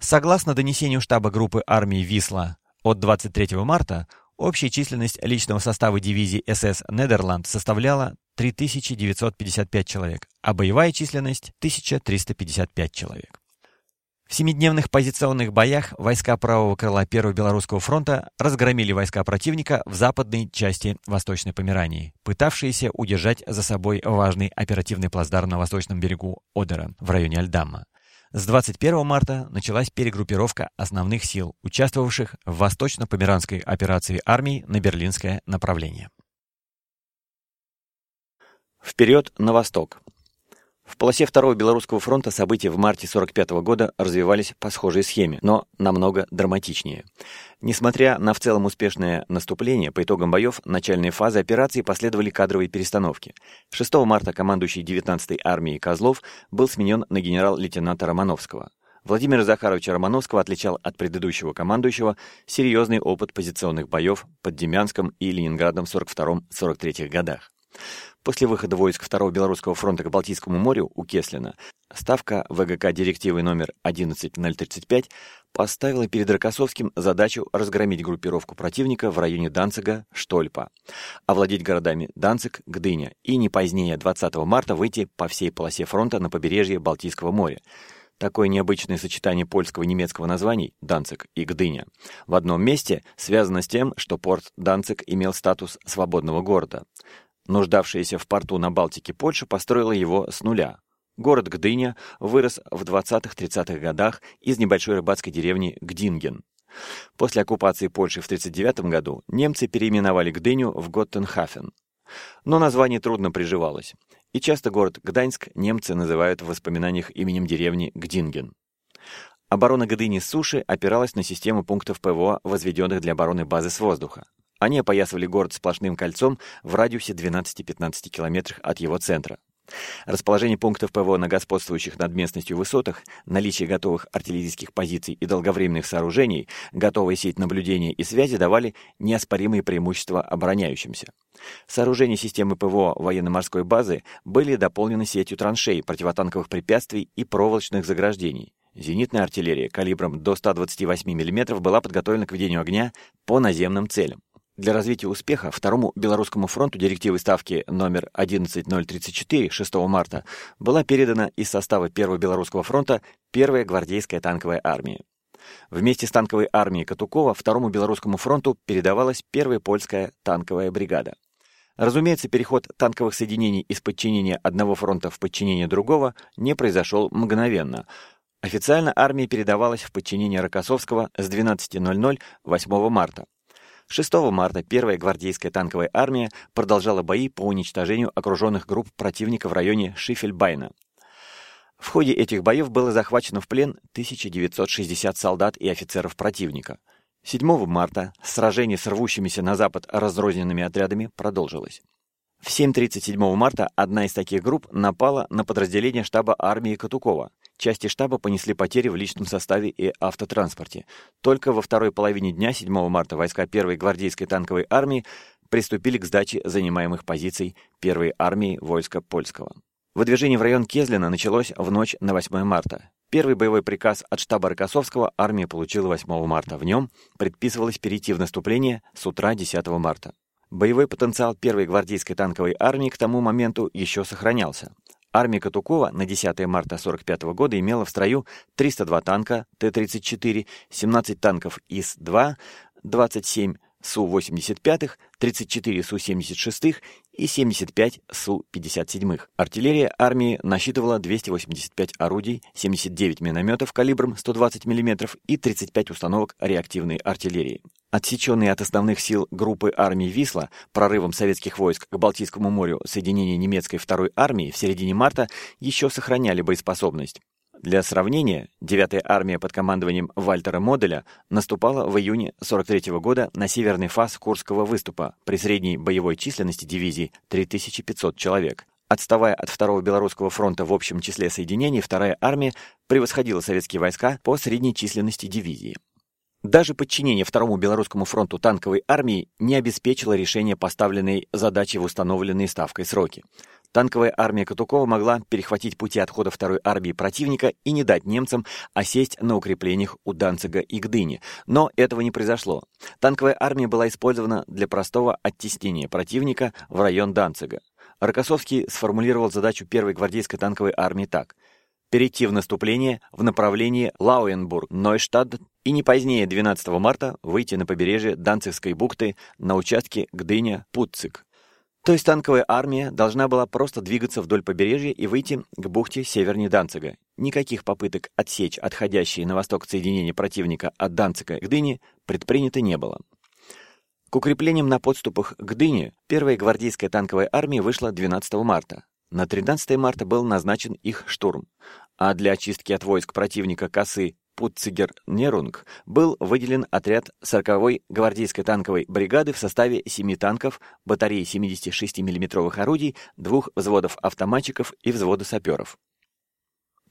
Согласно донесению штаба группы армии «Висла» от 23 марта, общая численность личного состава дивизии СС «Недерланд» составляла 3955 человек, а боевая численность – 1355 человек. В семидневных позиционных боях войска правого крыла Первого Белорусского фронта разгромили войска противника в западной части Восточной Померании, пытавшиеся удержать за собой важный оперативный плацдарм на восточном берегу Одера в районе Альдамма. С 21 марта началась перегруппировка основных сил, участвовавших в восточно-померанской операции армии на берлинское направление. Вперед на восток! В полосе Второго Белорусского фронта события в марте 1945 года развивались по схожей схеме, но намного драматичнее. Несмотря на в целом успешное наступление, по итогам боев начальные фазы операции последовали кадровые перестановки. 6 марта командующий 19-й армией Козлов был сменен на генерал-лейтенанта Романовского. Владимира Захаровича Романовского отличал от предыдущего командующего серьезный опыт позиционных боев под Демянском и Ленинградом в 42-43 годах. После выхода войск Второго Белорусского фронта к Балтийскому морю у Кеслина Ставка ВГК директивой номер 11035 поставила перед Рокоссовским задачу разгромить группировку противника в районе Данцига, Штольпа, овладеть городами Данциг, Гдыня и не позднее 20 марта выйти по всей полосе фронта на побережье Балтийского моря. Такое необычное сочетание польского и немецкого названий Данциг и Гдыня в одном месте связано с тем, что порт Данциг имел статус свободного города. Нуждавшаяся в порту на Балтике Польша построила его с нуля. Город Гдыня вырос в 20-30-х годах из небольшой рыбацкой деревни Гдинген. После оккупации Польши в 1939 году немцы переименовали Гдыню в Готтенхафен. Но название трудно приживалось, и часто город Гданьск немцы называют в воспоминаниях именем деревни Гдинген. Оборона Гдыни с суши опиралась на систему пунктов ПВО, возведенных для обороны базы с воздуха. Они опоясывали город сплошным кольцом в радиусе 12-15 километрах от его центра. Расположение пунктов ПВО на господствующих над местностью высотах, наличие готовых артиллерийских позиций и долговременных сооружений, готовая сеть наблюдения и связи давали неоспоримые преимущества обороняющимся. Сооружения системы ПВО военно-морской базы были дополнены сетью траншей, противотанковых препятствий и проволочных заграждений. Зенитная артиллерия калибром до 128 мм была подготовлена к ведению огня по наземным целям. Для развития успеха Второму Белорусскому фронту директивы ставки номер 11034 6 марта была передана из состава Первого Белорусского фронта Первая гвардейская танковая армия. Вместе с танковой армией Катукова Второму Белорусскому фронту передавалась Первая польская танковая бригада. Разумеется, переход танковых соединений из подчинения одного фронта в подчинение другого не произошел мгновенно. Официально армия передавалась в подчинение Рокоссовского с 12.00 8 марта. 6 марта первая гвардейская танковая армия продолжала бои по уничтожению окруженных групп противника в районе Шифельбайна. В ходе этих боев было захвачено в плен 1960 солдат и офицеров противника. 7 марта сражение с рвущимися на запад разрозненными отрядами продолжилось. В 7.37 марта одна из таких групп напала на подразделение штаба армии Катукова. Части штаба понесли потери в личном составе и автотранспорте. Только во второй половине дня 7 марта войска 1-й гвардейской танковой армии приступили к сдаче занимаемых позиций 1-й армии войска польского. Выдвижение в район Кезлина началось в ночь на 8 марта. Первый боевой приказ от штаба Рокоссовского армия получила 8 марта. В нем предписывалось перейти в наступление с утра 10 марта. Боевой потенциал первой гвардейской танковой армии к тому моменту еще сохранялся. Армия Катукова на 10 марта 1945 года имела в строю 302 танка Т-34, 17 танков ИС-2, 27 Су-85, 34 Су-76 и 75 Су-57. Артиллерия армии насчитывала 285 орудий, 79 минометов калибром 120 мм и 35 установок реактивной артиллерии. Отсеченные от основных сил группы армии «Висла» прорывом советских войск к Балтийскому морю соединения немецкой второй армии в середине марта еще сохраняли боеспособность. Для сравнения, 9-я армия под командованием Вальтера Моделя наступала в июне 43 -го года на северный фас Курского выступа при средней боевой численности дивизии 3500 человек. Отставая от Второго Белорусского фронта в общем числе соединений, Вторая армия превосходила советские войска по средней численности дивизии. Даже подчинение Второму Белорусскому фронту танковой армии не обеспечило решение поставленной задачи в установленные ставкой сроки. Танковая армия Катукова могла перехватить пути отхода второй армии противника и не дать немцам осесть на укреплениях у Данцига и Гдыни. Но этого не произошло. Танковая армия была использована для простого оттеснения противника в район Данцига. Рокоссовский сформулировал задачу первой гвардейской танковой армии так – перейти в наступление в направлении Лауенбург-Нойштадт и не позднее 12 марта выйти на побережье Данцигской бухты на участке Гдыня-Пуцик. То есть танковая армия должна была просто двигаться вдоль побережья и выйти к бухте севернее Данцига. Никаких попыток отсечь отходящие на восток соединения противника от Данцига к Гдыне предпринято не было. К укреплениям на подступах к Гдыне первая гвардейская танковая армия вышла 12 марта. На 13 марта был назначен их штурм, а для очистки от войск противника косы Путцигер-Нерунг был выделен отряд 40-й гвардейской танковой бригады в составе 7 танков, батареи 76 миллиметровых орудий, двух взводов автоматчиков и взвода саперов.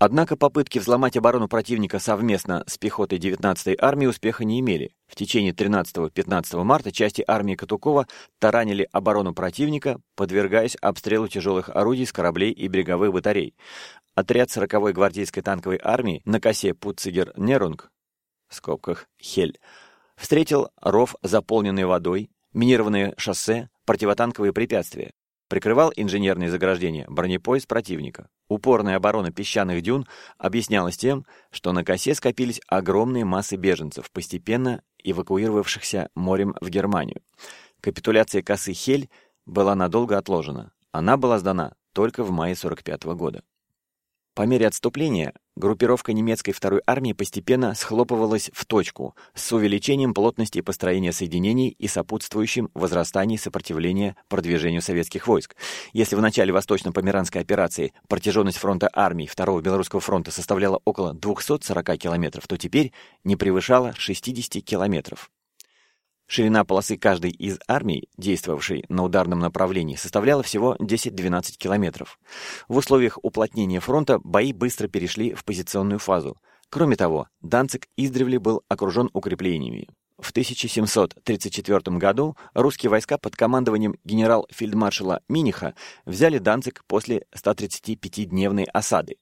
Однако попытки взломать оборону противника совместно с пехотой 19-й армии успеха не имели. В течение 13-15 марта части армии Катукова таранили оборону противника, подвергаясь обстрелу тяжелых орудий с кораблей и береговых батарей. Отряд 40-й гвардейской танковой армии на косе Пуцигер-Нерунг, в скобках Хель, встретил ров, заполненный водой, минированное шоссе, противотанковые препятствия. Прикрывал инженерные заграждения бронепоезд противника. Упорная оборона песчаных дюн объяснялась тем, что на косе скопились огромные массы беженцев, постепенно эвакуировавшихся морем в Германию. Капитуляция косы Хель была надолго отложена. Она была сдана только в мае 45 -го года. По мере отступления группировка немецкой второй армии постепенно схлопывалась в точку с увеличением плотности построения соединений и сопутствующим возрастанием сопротивления продвижению советских войск. Если в начале Восточно-Померанской операции протяженность фронта армий Второго Белорусского фронта составляла около 240 километров, то теперь не превышала 60 километров. Ширина полосы каждой из армий, действовавшей на ударном направлении, составляла всего 10-12 километров. В условиях уплотнения фронта бои быстро перешли в позиционную фазу. Кроме того, Данцик издревле был окружен укреплениями. В 1734 году русские войска под командованием генерал-фельдмаршала Миниха взяли Данцик после 135-дневной осады.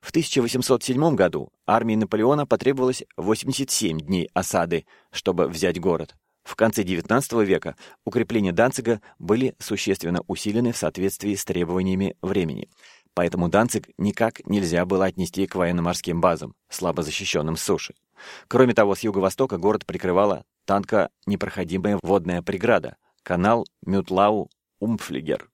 В 1807 году армии Наполеона потребовалось 87 дней осады, чтобы взять город. В конце XIX века укрепления Данцига были существенно усилены в соответствии с требованиями времени. Поэтому Данциг никак нельзя было отнести к военно-морским базам, слабо защищенным с суши. Кроме того, с юго-востока город прикрывала танко-непроходимая водная преграда – канал Мютлау-Умпфлигер.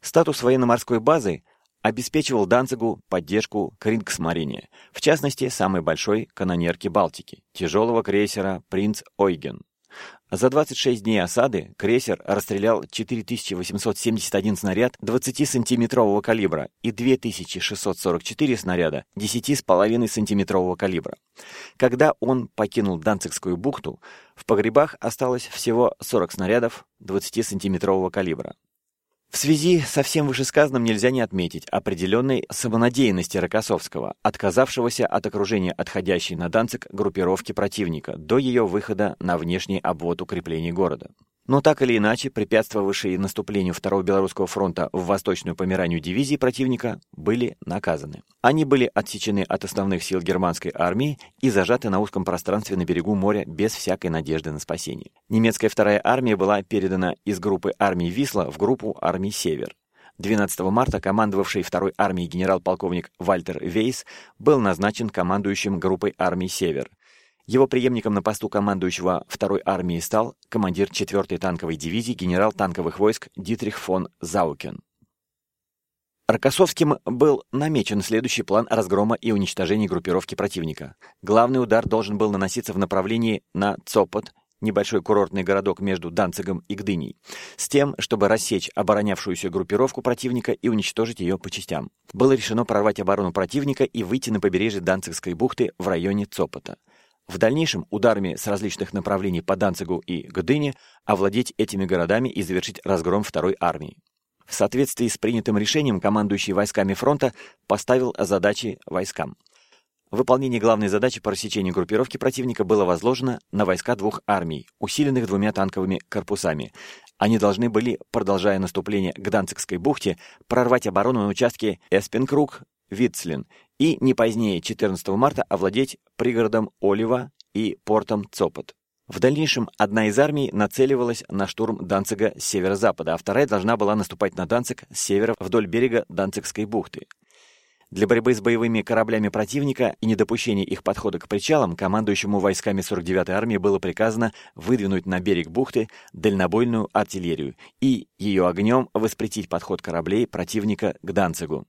Статус военно-морской базы обеспечивал Данцигу поддержку Крингсмарине, в частности, самой большой канонерки Балтики, тяжелого крейсера «Принц Ойген». За 26 дней осады крейсер расстрелял 4871 снаряд 20-сантиметрового калибра и 2644 снаряда 10,5 сантиметрового калибра. Когда он покинул Данцигскую бухту, в погребах осталось всего 40 снарядов 20-сантиметрового калибра. В связи со всем вышесказанным нельзя не отметить определенной самонадеянности Рокоссовского, отказавшегося от окружения отходящей на Данцик группировки противника до ее выхода на внешний обвод укреплений города. Но так или иначе, препятствовавшие наступлению Второго Белорусского фронта в Восточную Померанию дивизии противника были наказаны. Они были отсечены от основных сил германской армии и зажаты на узком пространстве на берегу моря без всякой надежды на спасение. Немецкая вторая армия была передана из группы армии Висла в группу армии Север. 12 марта командовавший второй армией генерал-полковник Вальтер Вейс был назначен командующим группой армии Север. Его преемником на посту командующего второй армии стал командир 4-й танковой дивизии генерал танковых войск Дитрих фон Заукен. Рокоссовским был намечен следующий план разгрома и уничтожения группировки противника. Главный удар должен был наноситься в направлении на Цопот, небольшой курортный городок между Данцигом и Гдыней, с тем, чтобы рассечь оборонявшуюся группировку противника и уничтожить ее по частям. Было решено прорвать оборону противника и выйти на побережье Данцигской бухты в районе Цопота. В дальнейшем ударами с различных направлений по Данцигу и Гдыне овладеть этими городами и завершить разгром второй армии. В соответствии с принятым решением командующий войсками фронта поставил задачи войскам. Выполнение главной задачи по рассечению группировки противника было возложено на войска двух армий, усиленных двумя танковыми корпусами. Они должны были, продолжая наступление к Данцигской бухте, прорвать оборону на участке Эспенкруг, Витцлин и не позднее 14 марта овладеть пригородом Олива и портом Цопот. В дальнейшем одна из армий нацеливалась на штурм Данцига с северо-запада, а вторая должна была наступать на Данциг с севера вдоль берега Данцигской бухты. Для борьбы с боевыми кораблями противника и недопущения их подхода к причалам командующему войсками 49-й армии было приказано выдвинуть на берег бухты дальнобойную артиллерию и ее огнем воспретить подход кораблей противника к Данцигу.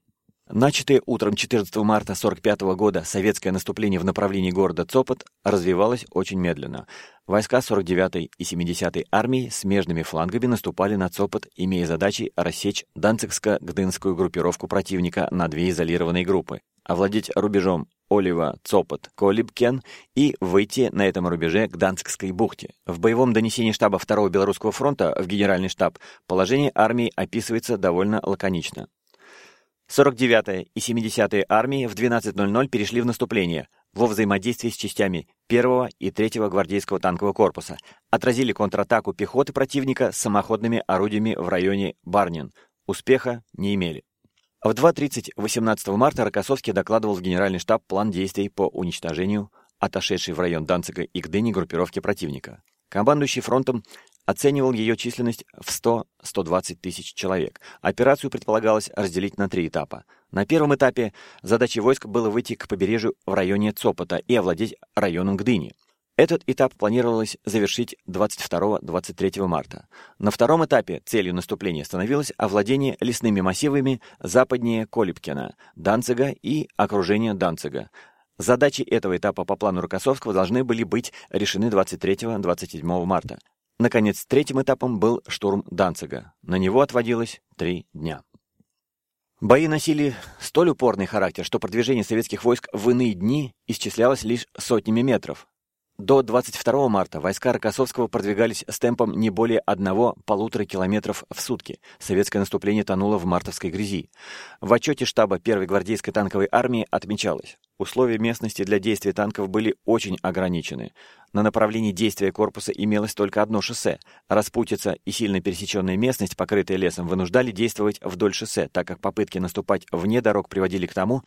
Начатое утром 14 марта 1945 года советское наступление в направлении города Цопот развивалось очень медленно. Войска 49-й и 70-й армии смежными флангами наступали на Цопот, имея задачей рассечь Данцигско-Гдынскую группировку противника на две изолированные группы, овладеть рубежом Олива, Цопот, Колибкен и выйти на этом рубеже к Данцигской бухте. В боевом донесении штаба 2-го Белорусского фронта в Генеральный штаб положение армии описывается довольно лаконично. 49-я и 70-я армии в 12.00 перешли в наступление во взаимодействии с частями 1-го и 3-го гвардейского танкового корпуса, отразили контратаку пехоты противника с самоходными орудиями в районе Барнин. Успеха не имели. В 2.30 18 марта Рокоссовский докладывал в Генеральный штаб план действий по уничтожению отошедшей в район Данцига и Гдыни группировки противника. Командующий фронтом оценивал ее численность в 100-120 тысяч человек. Операцию предполагалось разделить на три этапа. На первом этапе задачей войск было выйти к побережью в районе Цопота и овладеть районом Гдыни. Этот этап планировалось завершить 22-23 марта. На втором этапе целью наступления становилось овладение лесными массивами западнее Колипкина, Данцига и окружение Данцига. Задачи этого этапа по плану Рокоссовского должны были быть решены 23-27 марта. Наконец, третьим этапом был штурм Данцига. На него отводилось три дня. Бои носили столь упорный характер, что продвижение советских войск в иные дни исчислялось лишь сотнями метров. До 22 марта войска Рокоссовского продвигались с темпом не более одного-полутора километров в сутки. Советское наступление тонуло в мартовской грязи. В отчете штаба 1-й гвардейской танковой армии отмечалось, условия местности для действия танков были очень ограничены. На направлении действия корпуса имелось только одно шоссе. Распутица и сильно пересеченная местность, покрытая лесом, вынуждали действовать вдоль шоссе, так как попытки наступать вне дорог приводили к тому,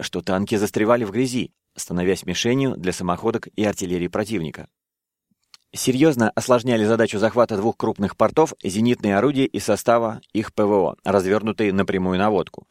что танки застревали в грязи, становясь мишенью для самоходок и артиллерии противника. Серьезно осложняли задачу захвата двух крупных портов зенитные орудия из состава их ПВО, развернутые на прямую наводку.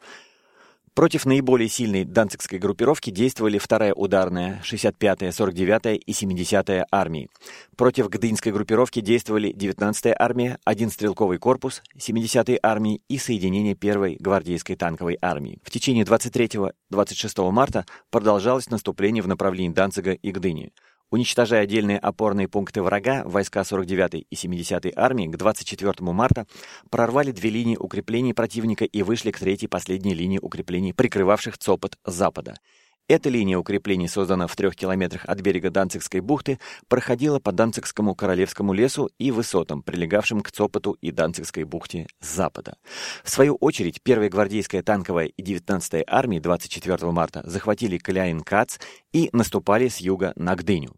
Против наиболее сильной данцигской группировки действовали 2-я ударная, 65-я, 49-я и 70-я армии. Против гдынской группировки действовали 19-я армия, один стрелковый корпус 70-й армии и соединение 1-й гвардейской танковой армии. В течение 23-26 марта продолжалось наступление в направлении Данцига и Гдыни. Уничтожая отдельные опорные пункты врага, войска 49-й и 70-й армии к 24 марта прорвали две линии укреплений противника и вышли к третьей последней линии укреплений, прикрывавших Цопот запада. Эта линия укреплений, создана в трех километрах от берега Данцигской бухты, проходила по Данцигскому королевскому лесу и высотам, прилегавшим к Цопоту и Данцигской бухте с запада. В свою очередь, 1-я гвардейская танковая и 19-я армии 24 марта захватили Кляйн-Кац и наступали с юга на Гдыню.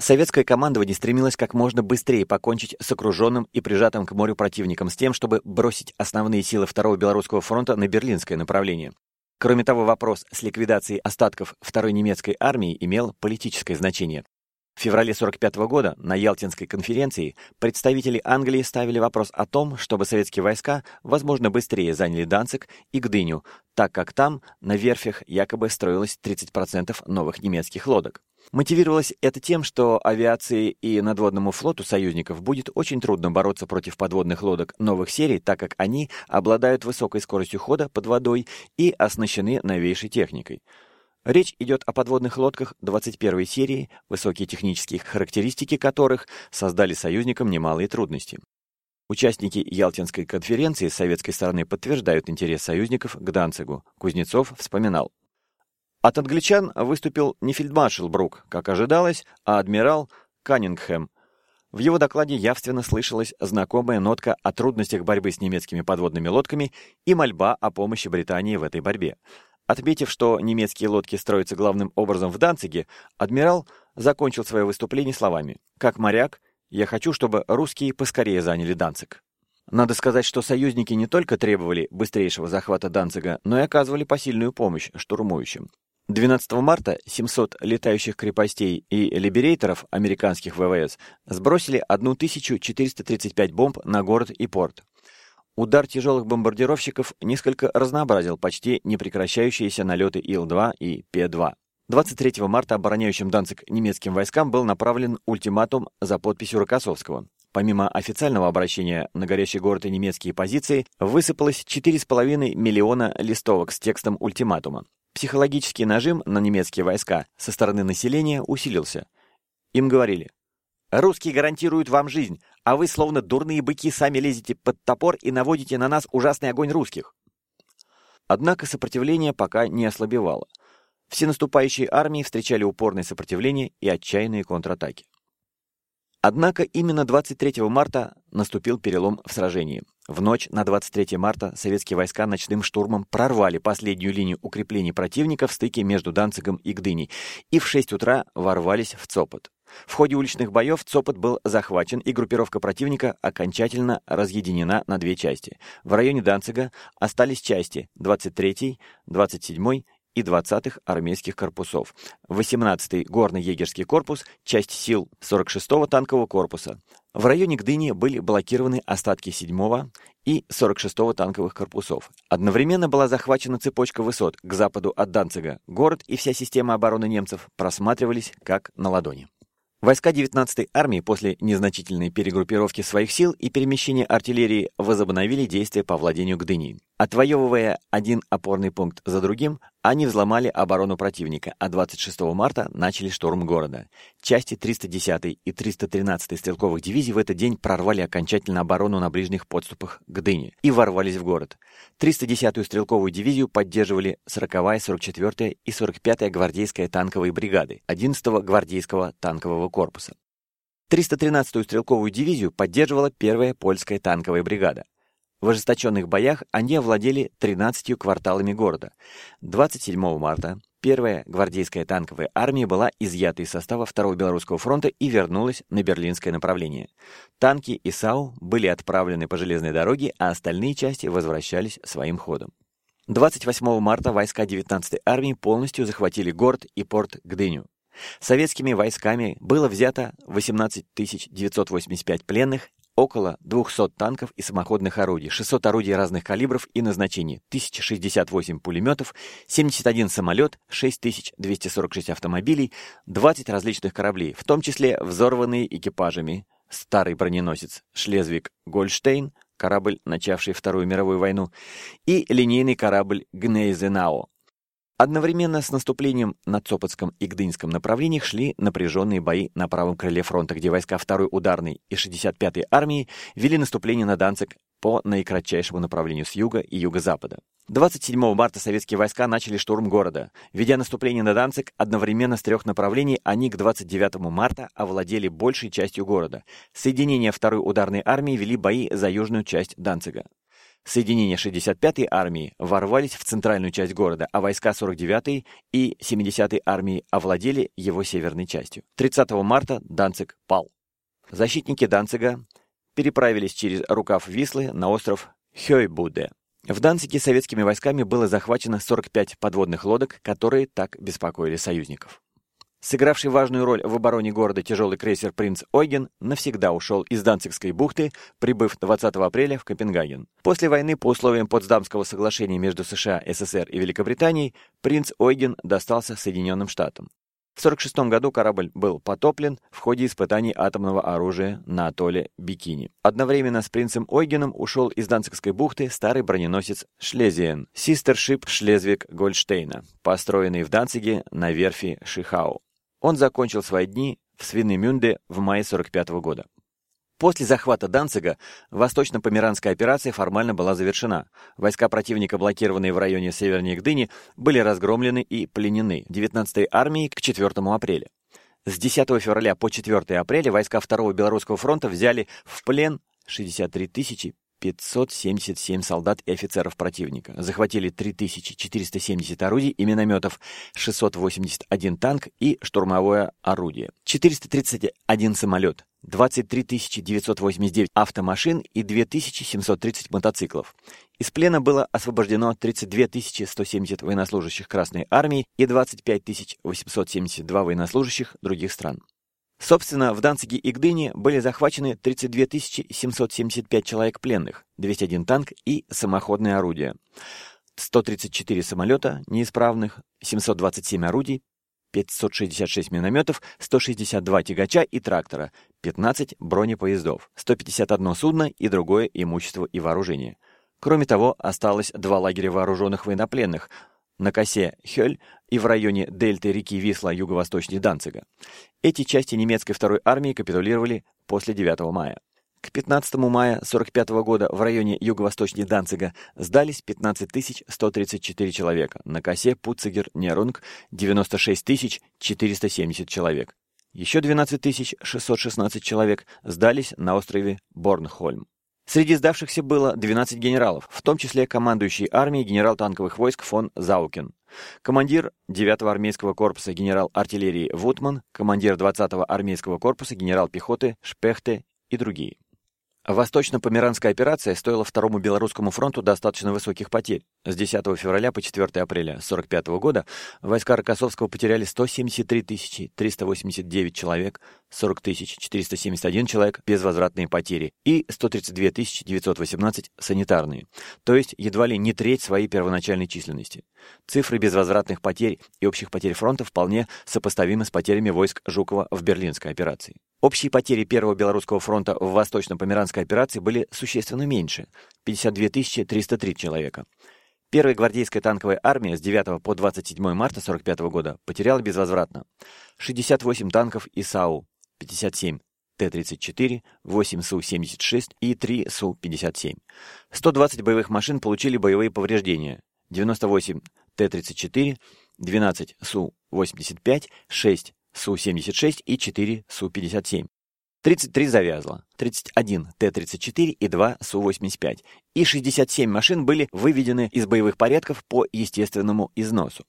Советское командование стремилось как можно быстрее покончить с окруженным и прижатым к морю противником с тем, чтобы бросить основные силы Второго Белорусского фронта на Берлинское направление. Кроме того, вопрос с ликвидацией остатков Второй немецкой армии имел политическое значение. В феврале 1945 года на Ялтинской конференции представители Англии ставили вопрос о том, чтобы советские войска, возможно, быстрее заняли Данциг и Гдыню, так как там на верфях якобы строилось 30% новых немецких лодок. Мотивировалось это тем, что авиации и надводному флоту союзников будет очень трудно бороться против подводных лодок новых серий, так как они обладают высокой скоростью хода под водой и оснащены новейшей техникой. Речь идет о подводных лодках 21 серии, высокие технические характеристики которых создали союзникам немалые трудности. Участники Ялтинской конференции с советской стороны подтверждают интерес союзников к Данцигу. Кузнецов вспоминал. От англичан выступил не фельдмаршал Брук, как ожидалось, а адмирал Каннингхэм. В его докладе явственно слышалась знакомая нотка о трудностях борьбы с немецкими подводными лодками и мольба о помощи Британии в этой борьбе. Отметив, что немецкие лодки строятся главным образом в Данциге, адмирал закончил свое выступление словами «Как моряк, я хочу, чтобы русские поскорее заняли Данциг». Надо сказать, что союзники не только требовали быстрейшего захвата Данцига, но и оказывали посильную помощь штурмующим. 12 марта 700 летающих крепостей и либерейторов американских ВВС сбросили 1435 бомб на город и порт. Удар тяжелых бомбардировщиков несколько разнообразил почти непрекращающиеся налеты Ил-2 и П-2. 23 марта обороняющим Данцик немецким войскам был направлен ультиматум за подписью Рокоссовского. Помимо официального обращения на горящий город и немецкие позиции, высыпалось 4,5 миллиона листовок с текстом ультиматума. Психологический нажим на немецкие войска со стороны населения усилился. Им говорили, «Русские гарантируют вам жизнь, а вы, словно дурные быки, сами лезете под топор и наводите на нас ужасный огонь русских». Однако сопротивление пока не ослабевало. Все наступающие армии встречали упорное сопротивление и отчаянные контратаки. Однако именно 23 марта наступил перелом в сражении. В ночь на 23 марта советские войска ночным штурмом прорвали последнюю линию укреплений противника в стыке между Данцигом и Гдыней и в 6 утра ворвались в Цопот. В ходе уличных боев Цопот был захвачен, и группировка противника окончательно разъединена на две части. В районе Данцига остались части 23-й, 27-й и 20-х армейских корпусов, 18-й горно-егерский корпус, часть сил 46-го танкового корпуса. В районе Гдыни были блокированы остатки 7-го и 46-го танковых корпусов. Одновременно была захвачена цепочка высот к западу от Данцига. Город и вся система обороны немцев просматривались как на ладони. Войска 19-й армии после незначительной перегруппировки своих сил и перемещения артиллерии возобновили действия по владению Гдыней. Отвоевывая один опорный пункт за другим, они взломали оборону противника, а 26 марта начали штурм города. Части 310 и 313 стрелковых дивизий в этот день прорвали окончательно оборону на ближних подступах к Дыне и ворвались в город. 310-ю стрелковую дивизию поддерживали 40-я, 44-я и 45-я гвардейская танковые бригады 11-го гвардейского танкового корпуса. 313-ю стрелковую дивизию поддерживала 1-я польская танковая бригада. В ожесточенных боях они овладели 13 кварталами города. 27 марта первая гвардейская танковая армия была изъята из состава Второго Белорусского фронта и вернулась на берлинское направление. Танки и САУ были отправлены по железной дороге, а остальные части возвращались своим ходом. 28 марта войска 19-й армии полностью захватили город и порт Гдыню. Советскими войсками было взято 18 985 пленных, около 200 танков и самоходных орудий, 600 орудий разных калибров и назначений, 1068 пулеметов, 71 самолет, 6246 автомобилей, 20 различных кораблей, в том числе взорванные экипажами. Старый броненосец «Шлезвиг-Гольштейн», корабль, начавший Вторую мировую войну, и линейный корабль «Гнейзенао», Одновременно с наступлением на Цопотском и Гдынском направлениях шли напряженные бои на правом крыле фронта, где войска 2-й ударной и 65-й армии вели наступление на Данцик по наикратчайшему направлению с юга и юго-запада. 27 марта советские войска начали штурм города. Ведя наступление на Данцик, одновременно с трех направлений они к 29 марта овладели большей частью города. Соединения 2-й ударной армии вели бои за южную часть Данцига. Соединения 65-й армии ворвались в центральную часть города, а войска 49-й и 70-й армии овладели его северной частью. 30 марта Данциг пал. Защитники Данцига переправились через рукав Вислы на остров Хёйбуде. В Данциге советскими войсками было захвачено 45 подводных лодок, которые так беспокоили союзников. Сыгравший важную роль в обороне города тяжелый крейсер «Принц Ойген» навсегда ушел из Данцигской бухты, прибыв 20 апреля в Копенгаген. После войны по условиям Потсдамского соглашения между США, СССР и Великобританией «Принц Ойген» достался Соединенным Штатам. В 1946 году корабль был потоплен в ходе испытаний атомного оружия на атолле Бикини. Одновременно с принцем Ойгеном ушел из Данцигской бухты старый броненосец Шлезиен, систершип Шлезвиг-Гольштейна, построенный в Данциге на верфи Шихау. Он закончил свои дни в Свинемюнде в мае 45 -го года. После захвата Данцига восточно-померанская операция формально была завершена. Войска противника, блокированные в районе севернее Гдыни, были разгромлены и пленены 19-й армией к 4 апреля. С 10 февраля по 4 апреля войска 2-го Белорусского фронта взяли в плен 63 тысячи 577 солдат и офицеров противника. Захватили 3470 орудий и минометов, 681 танк и штурмовое орудие. 431 самолет, 23 989 автомашин и 2730 мотоциклов. Из плена было освобождено 32 170 военнослужащих Красной Армии и 25 872 военнослужащих других стран. Собственно, в Данциге и Гдыне были захвачены 32 775 человек пленных, 201 танк и самоходные орудия, 134 самолета неисправных, 727 орудий, 566 минометов, 162 тягача и трактора, 15 бронепоездов, 151 судно и другое имущество и вооружение. Кроме того, осталось два лагеря вооруженных военнопленных на косе Хёль и в районе дельты реки Висла юго-восточнее Данцига. Эти части немецкой второй армии капитулировали после 9 мая. К 15 мая 45 года в районе юго-восточнее Данцига сдались 15 134 человека, на косе Пуцигер-Нерунг 96 470 человек. Еще 12 616 человек сдались на острове Борнхольм. Среди сдавшихся было 12 генералов, в том числе командующий армией генерал танковых войск фон Заукен, командир 9-го армейского корпуса генерал артиллерии Вутман, командир 20-го армейского корпуса генерал пехоты Шпехте и другие. Восточно-Померанская операция стоила Второму Белорусскому фронту достаточно высоких потерь. С 10 февраля по 4 апреля 1945 года войска Рокоссовского потеряли 173 389 человек, 40 471 человек безвозвратные потери и 132 918 санитарные, то есть едва ли не треть своей первоначальной численности. Цифры безвозвратных потерь и общих потерь фронта вполне сопоставимы с потерями войск Жукова в Берлинской операции. Общие потери Первого Белорусского фронта в Восточно-Померанской операции были существенно меньше – 52 303 человека. Первая гвардейская танковая армия с 9 по 27 марта 1945 года потеряла безвозвратно 68 танков ИСАУ, 57 Т-34, 8 Су-76 и 3 Су-57. 120 боевых машин получили боевые повреждения, 98 Т-34, 12 Су-85, 6 Су-76 и 4 Су-57. 33 завязло, 31 Т-34 и 2 Су-85. И 67 машин были выведены из боевых порядков по естественному износу.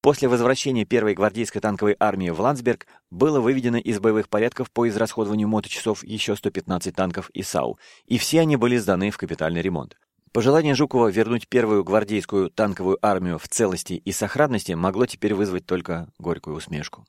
После возвращения первой гвардейской танковой армии в Ландсберг было выведено из боевых порядков по израсходованию моточасов еще 115 танков и САУ, и все они были сданы в капитальный ремонт. Пожелание Жукова вернуть первую гвардейскую танковую армию в целости и сохранности могло теперь вызвать только горькую усмешку.